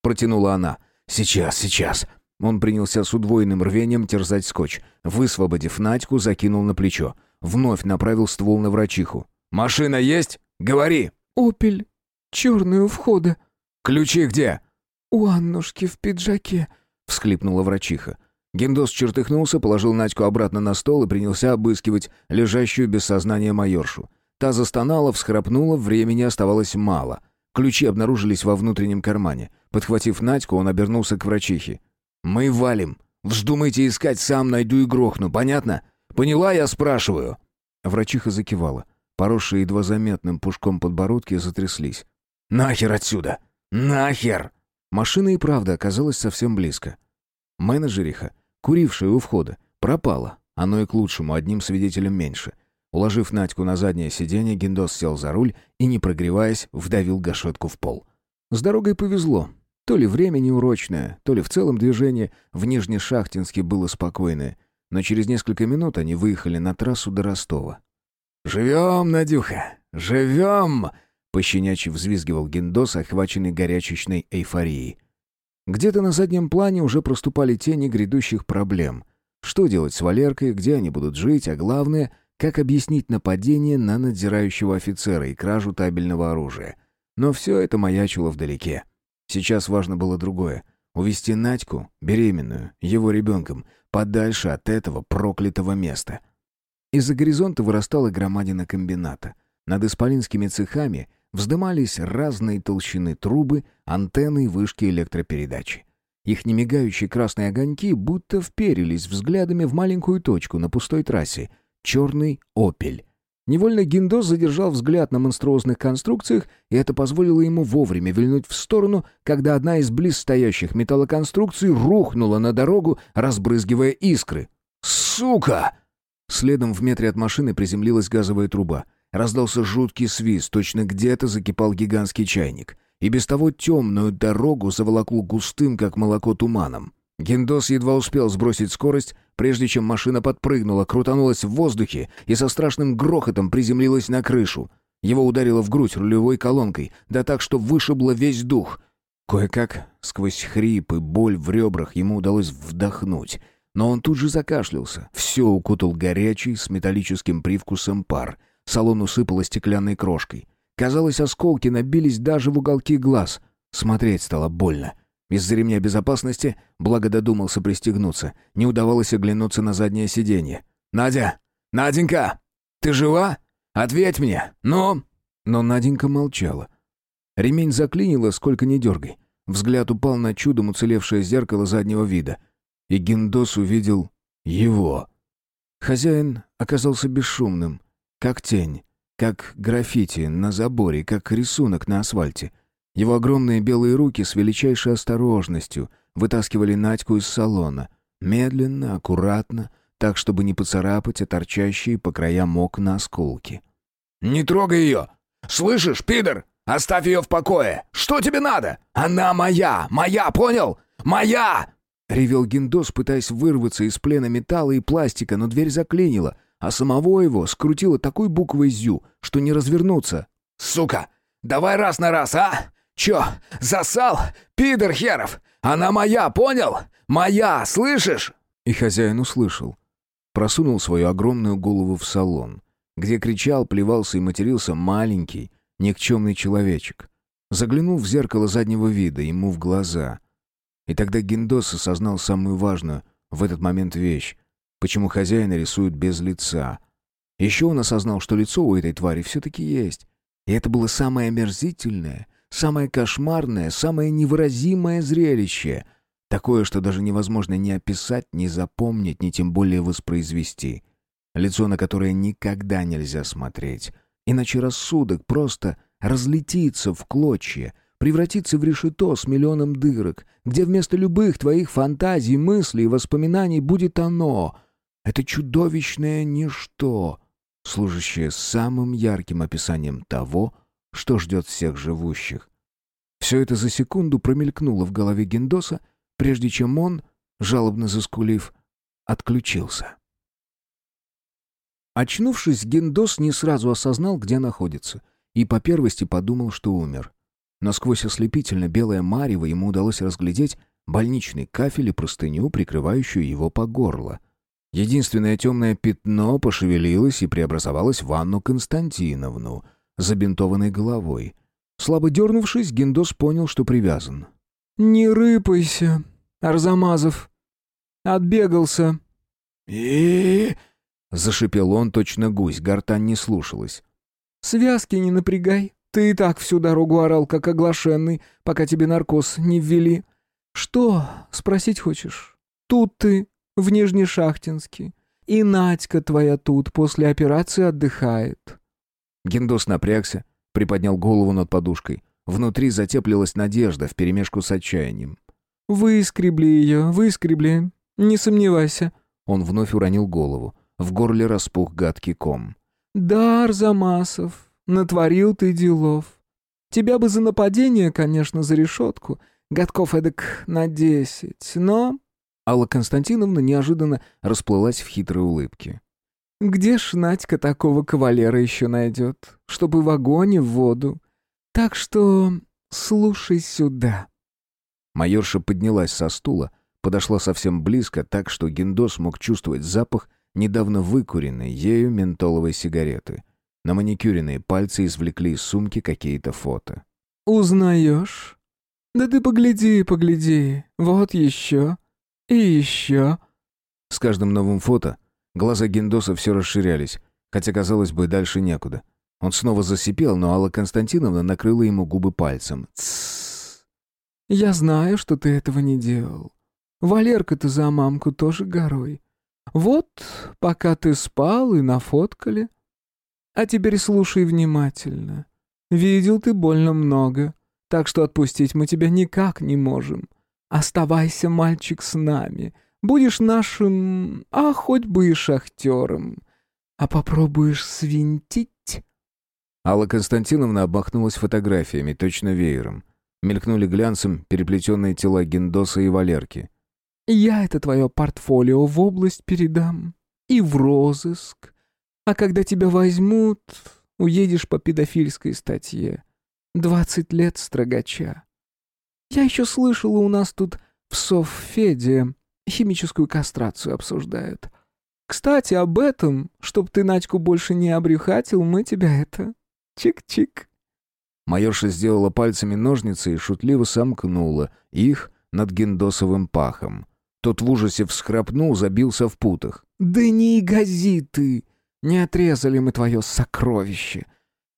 Протянула она. «Сейчас, сейчас!» Он принялся с удвоенным рвением терзать скотч. Высвободив Надьку, закинул на плечо. Вновь направил ствол на врачиху. «Машина есть? Говори!» «Опель. Черный у входа». «Ключи где?» «У Аннушки в пиджаке», — всхлипнула врачиха. Гендос чертыхнулся, положил Надьку обратно на стол и принялся обыскивать лежащую без сознания майоршу. Та застонала, всхрапнула, времени оставалось мало. Ключи обнаружились во внутреннем кармане. Подхватив Надьку, он обернулся к врачихе. «Мы валим. Вздумайте искать, сам найду и грохну, понятно? Поняла, я спрашиваю?» Врачиха закивала. Поросшие едва заметным пушком подбородки затряслись. «Нахер отсюда! Нахер!» Машина и правда оказалась совсем близко. Менеджериха курившая у входа, пропала. Оно и к лучшему, одним свидетелем меньше. Уложив Надьку на заднее сиденье, Гендос сел за руль и, не прогреваясь, вдавил гашетку в пол. С дорогой повезло. То ли время неурочное, то ли в целом движение в Нижнешахтинске было спокойное. Но через несколько минут они выехали на трассу до Ростова. «Живем, Надюха, живем!» — пощенячий взвизгивал Гендос, охваченный горячечной эйфорией. Где-то на заднем плане уже проступали тени грядущих проблем. Что делать с Валеркой, где они будут жить, а главное, как объяснить нападение на надзирающего офицера и кражу табельного оружия. Но все это маячило вдалеке. Сейчас важно было другое — увести Надьку, беременную, его ребенком, подальше от этого проклятого места. Из-за горизонта вырастала громадина комбината. Над исполинскими цехами — Вздымались разные толщины трубы, антенны и вышки электропередачи. Их немигающие красные огоньки будто вперились взглядами в маленькую точку на пустой трассе — черный «Опель». Невольно Гиндос задержал взгляд на монструозных конструкциях, и это позволило ему вовремя вильнуть в сторону, когда одна из близстоящих металлоконструкций рухнула на дорогу, разбрызгивая искры. «Сука!» Следом в метре от машины приземлилась газовая труба. Раздался жуткий свист, точно где-то закипал гигантский чайник. И без того темную дорогу заволокло густым, как молоко, туманом. Гендос едва успел сбросить скорость, прежде чем машина подпрыгнула, крутанулась в воздухе и со страшным грохотом приземлилась на крышу. Его ударило в грудь рулевой колонкой, да так, что вышибло весь дух. Кое-как, сквозь хрип и боль в ребрах, ему удалось вдохнуть. Но он тут же закашлялся. Все укутал горячий, с металлическим привкусом пар — Салон усыпало стеклянной крошкой. Казалось, осколки набились даже в уголки глаз. Смотреть стало больно. Из-за ремня безопасности, благо додумался пристегнуться, не удавалось оглянуться на заднее сиденье. «Надя! Наденька! Ты жива? Ответь мне! Ну!» Но Наденька молчала. Ремень заклинило, сколько ни дергай. Взгляд упал на чудом уцелевшее зеркало заднего вида. И Гендос увидел его. Хозяин оказался бесшумным, как тень, как граффити на заборе, как рисунок на асфальте. Его огромные белые руки с величайшей осторожностью вытаскивали Надьку из салона. Медленно, аккуратно, так, чтобы не поцарапать, а торчащие по краям окна осколки. «Не трогай ее! Слышишь, пидор? Оставь ее в покое! Что тебе надо? Она моя! Моя, понял? Моя!» Ревел Гиндос, пытаясь вырваться из плена металла и пластика, но дверь заклинила, а самого его скрутило такой буквой «зю», что не развернуться. «Сука! Давай раз на раз, а? Чё, засал? Пидор херов! Она моя, понял? Моя, слышишь?» И хозяин услышал. Просунул свою огромную голову в салон, где кричал, плевался и матерился маленький, никчемный человечек. Заглянул в зеркало заднего вида, ему в глаза. И тогда Гиндос осознал самую важную в этот момент вещь, почему хозяина рисуют без лица. Еще он осознал, что лицо у этой твари все-таки есть. И это было самое омерзительное, самое кошмарное, самое невыразимое зрелище. Такое, что даже невозможно ни описать, ни запомнить, ни тем более воспроизвести. Лицо, на которое никогда нельзя смотреть. Иначе рассудок просто разлетится в клочья, превратится в решето с миллионом дырок, где вместо любых твоих фантазий, мыслей и воспоминаний будет оно. Это чудовищное ничто, служащее самым ярким описанием того, что ждет всех живущих. Все это за секунду промелькнуло в голове Гендоса, прежде чем он, жалобно заскулив, отключился. Очнувшись, Гендос не сразу осознал, где находится, и по первости подумал, что умер. Но сквозь ослепительно белое марево ему удалось разглядеть больничный кафель и простыню, прикрывающую его по горло. Единственное темное пятно пошевелилось и преобразовалось в Анну Константиновну, забинтованной головой. Слабо дернувшись, Гендос понял, что привязан. «Не рыпайся, Арзамазов. Отбегался». «И...» Зашипел он, точно гусь, гортань не слушалась. «Связки не напрягай. Ты и так всю дорогу орал, как оглашенный, пока тебе наркоз не ввели. Что, спросить хочешь? Тут ты, в Нижнешахтинске. И Надька твоя тут после операции отдыхает». Гендос напрягся, приподнял голову над подушкой. Внутри затеплилась надежда вперемешку с отчаянием. «Выскребли ее, выскребли. Не сомневайся». Он вновь уронил голову. В горле распух гадкий ком. «Да, Арзамасов, натворил ты делов. Тебя бы за нападение, конечно, за решетку. Годков эдак на десять, но...» Алла Константиновна неожиданно расплылась в хитрой улыбке. «Где ж Надька такого кавалера еще найдет, чтобы в огонь и в воду? Так что слушай сюда». Майорша поднялась со стула, подошла совсем близко, так что Гендос мог чувствовать запах недавно выкуренной ею ментоловой сигареты. На маникюренные пальцы извлекли из сумки какие-то фото. «Узнаешь? Да ты погляди, погляди. Вот еще. И еще». С каждым новым фото глаза Гендоса все расширялись, хотя, казалось бы, дальше некуда. Он снова засипел, но Алла Константиновна накрыла ему губы пальцем. «Тссс. Я знаю, что ты этого не делал. Валерка-то за мамку тоже горой. Вот, пока ты спал и нафоткали. А теперь слушай внимательно. Видел ты больно много, так что отпустить мы тебя никак не можем. Оставайся, мальчик, с нами. Будешь нашим, а хоть бы и шахтером. А попробуешь свинтить?» Алла Константиновна обмахнулась фотографиями, точно веером. Мелькнули глянцем переплетенные тела Гендоса и Валерки. Я это твое портфолио в область передам. И в розыск. А когда тебя возьмут, уедешь по педофильской статье. Двадцать лет строгача. Я еще слышала, у нас тут в Совфеде химическую кастрацию обсуждают. Кстати, об этом, чтоб ты Надьку больше не обрюхатил, мы тебя это... Чик-чик. Майорша сделала пальцами ножницы и шутливо сомкнула их над гендосовым пахом. Тот в ужасе всхрапнул, забился в путах. «Да не гази ты! Не отрезали мы твое сокровище!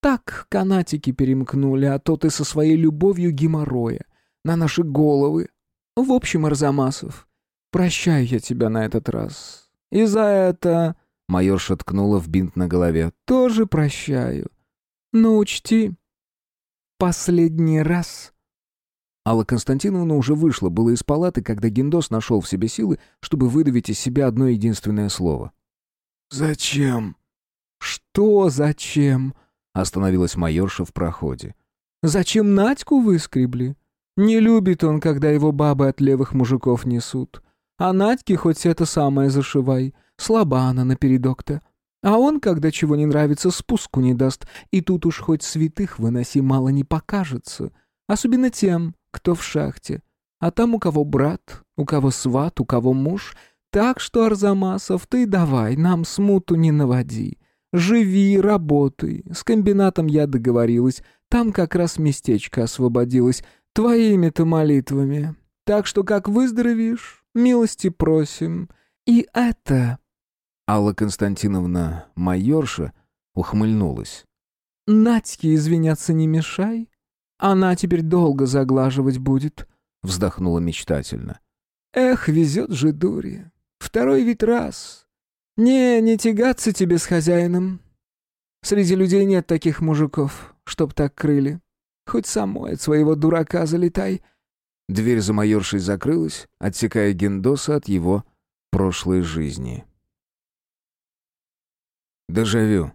Так канатики перемкнули, а то ты со своей любовью геморроя на наши головы. В общем, Арзамасов, прощаю я тебя на этот раз. И за это...» Майор ткнула в бинт на голове. «Тоже прощаю. Но учти, последний раз...» Алла Константиновна уже вышла было из палаты, когда Гендос нашел в себе силы, чтобы выдавить из себя одно единственное слово. «Зачем?» «Что зачем?» Остановилась майорша в проходе. «Зачем Надьку выскребли? Не любит он, когда его бабы от левых мужиков несут. А Надьке хоть это самое зашивай. Слаба она напередок-то. А он, когда чего не нравится, спуску не даст. И тут уж хоть святых выноси, мало не покажется. Особенно тем, кто в шахте. А там у кого брат, у кого сват, у кого муж. Так что, Арзамасов, ты давай, нам смуту не наводи. Живи, работай. С комбинатом я договорилась. Там как раз местечко освободилось. Твоими-то молитвами. Так что, как выздоровеешь, милости просим. И это...» Алла Константиновна, майорша, ухмыльнулась. «Надьке извиняться не мешай. Она теперь долго заглаживать будет», — вздохнула мечтательно. «Эх, везет же дури. Второй ведь раз. Не, не тягаться тебе с хозяином. Среди людей нет таких мужиков, чтоб так крыли. Хоть самой от своего дурака залетай». Дверь за майоршей закрылась, отсекая Гендоса от его прошлой жизни. Дежавю.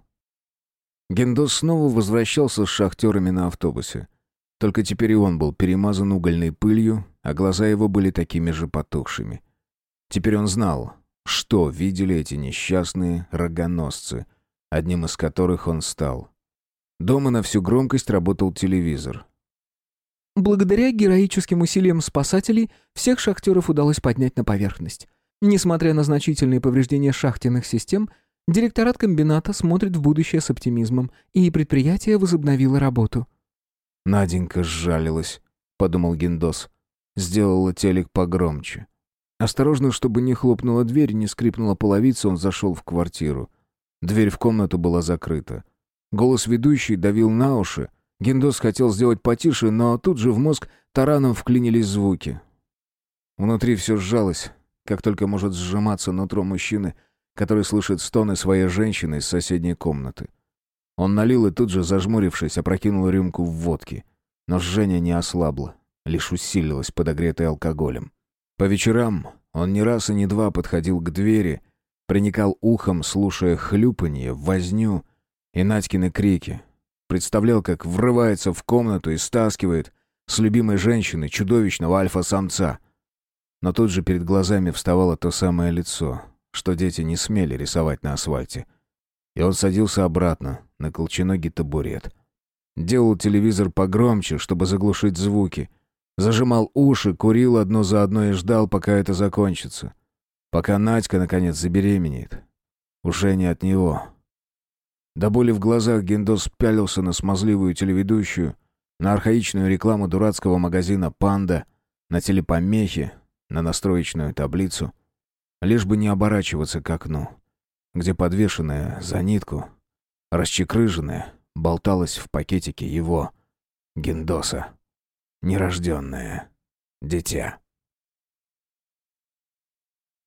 Гендос снова возвращался с шахтерами на автобусе. Только теперь и он был перемазан угольной пылью, а глаза его были такими же потухшими. Теперь он знал, что видели эти несчастные рогоносцы, одним из которых он стал. Дома на всю громкость работал телевизор. Благодаря героическим усилиям спасателей всех шахтеров удалось поднять на поверхность. Несмотря на значительные повреждения шахтенных систем, директорат комбината смотрит в будущее с оптимизмом, и предприятие возобновило работу. «Наденька сжалилась», — подумал Гендос. Сделала телек погромче. Осторожно, чтобы не хлопнула дверь, не скрипнула половица, он зашел в квартиру. Дверь в комнату была закрыта. Голос ведущей давил на уши, Гендос хотел сделать потише, но тут же в мозг тараном вклинились звуки. Внутри все сжалось, как только может сжиматься нутро мужчины, который слышит стоны своей женщины из соседней комнаты. Он налил и тут же, зажмурившись, опрокинул рюмку в водки. Но жжение не ослабло, лишь усилилось, подогретое алкоголем. По вечерам он не раз и не два подходил к двери, приникал ухом, слушая хлюпанье, возню и Надькины крики, Представлял, как врывается в комнату и стаскивает с любимой женщины чудовищного альфа-самца. Но тут же перед глазами вставало то самое лицо, что дети не смели рисовать на асфальте. И он садился обратно на колченогий табурет. Делал телевизор погромче, чтобы заглушить звуки. Зажимал уши, курил одно за одной и ждал, пока это закончится. Пока Надька, наконец, забеременеет. Уже не от него, до боли в глазах Гендос пялился на смазливую телеведущую, на архаичную рекламу дурацкого магазина «Панда», на телепомехи, на настроечную таблицу. Лишь бы не оборачиваться к окну, где подвешенная за нитку, расчекрыженная, болталась в пакетике его, Гендоса, нерожденное дитя.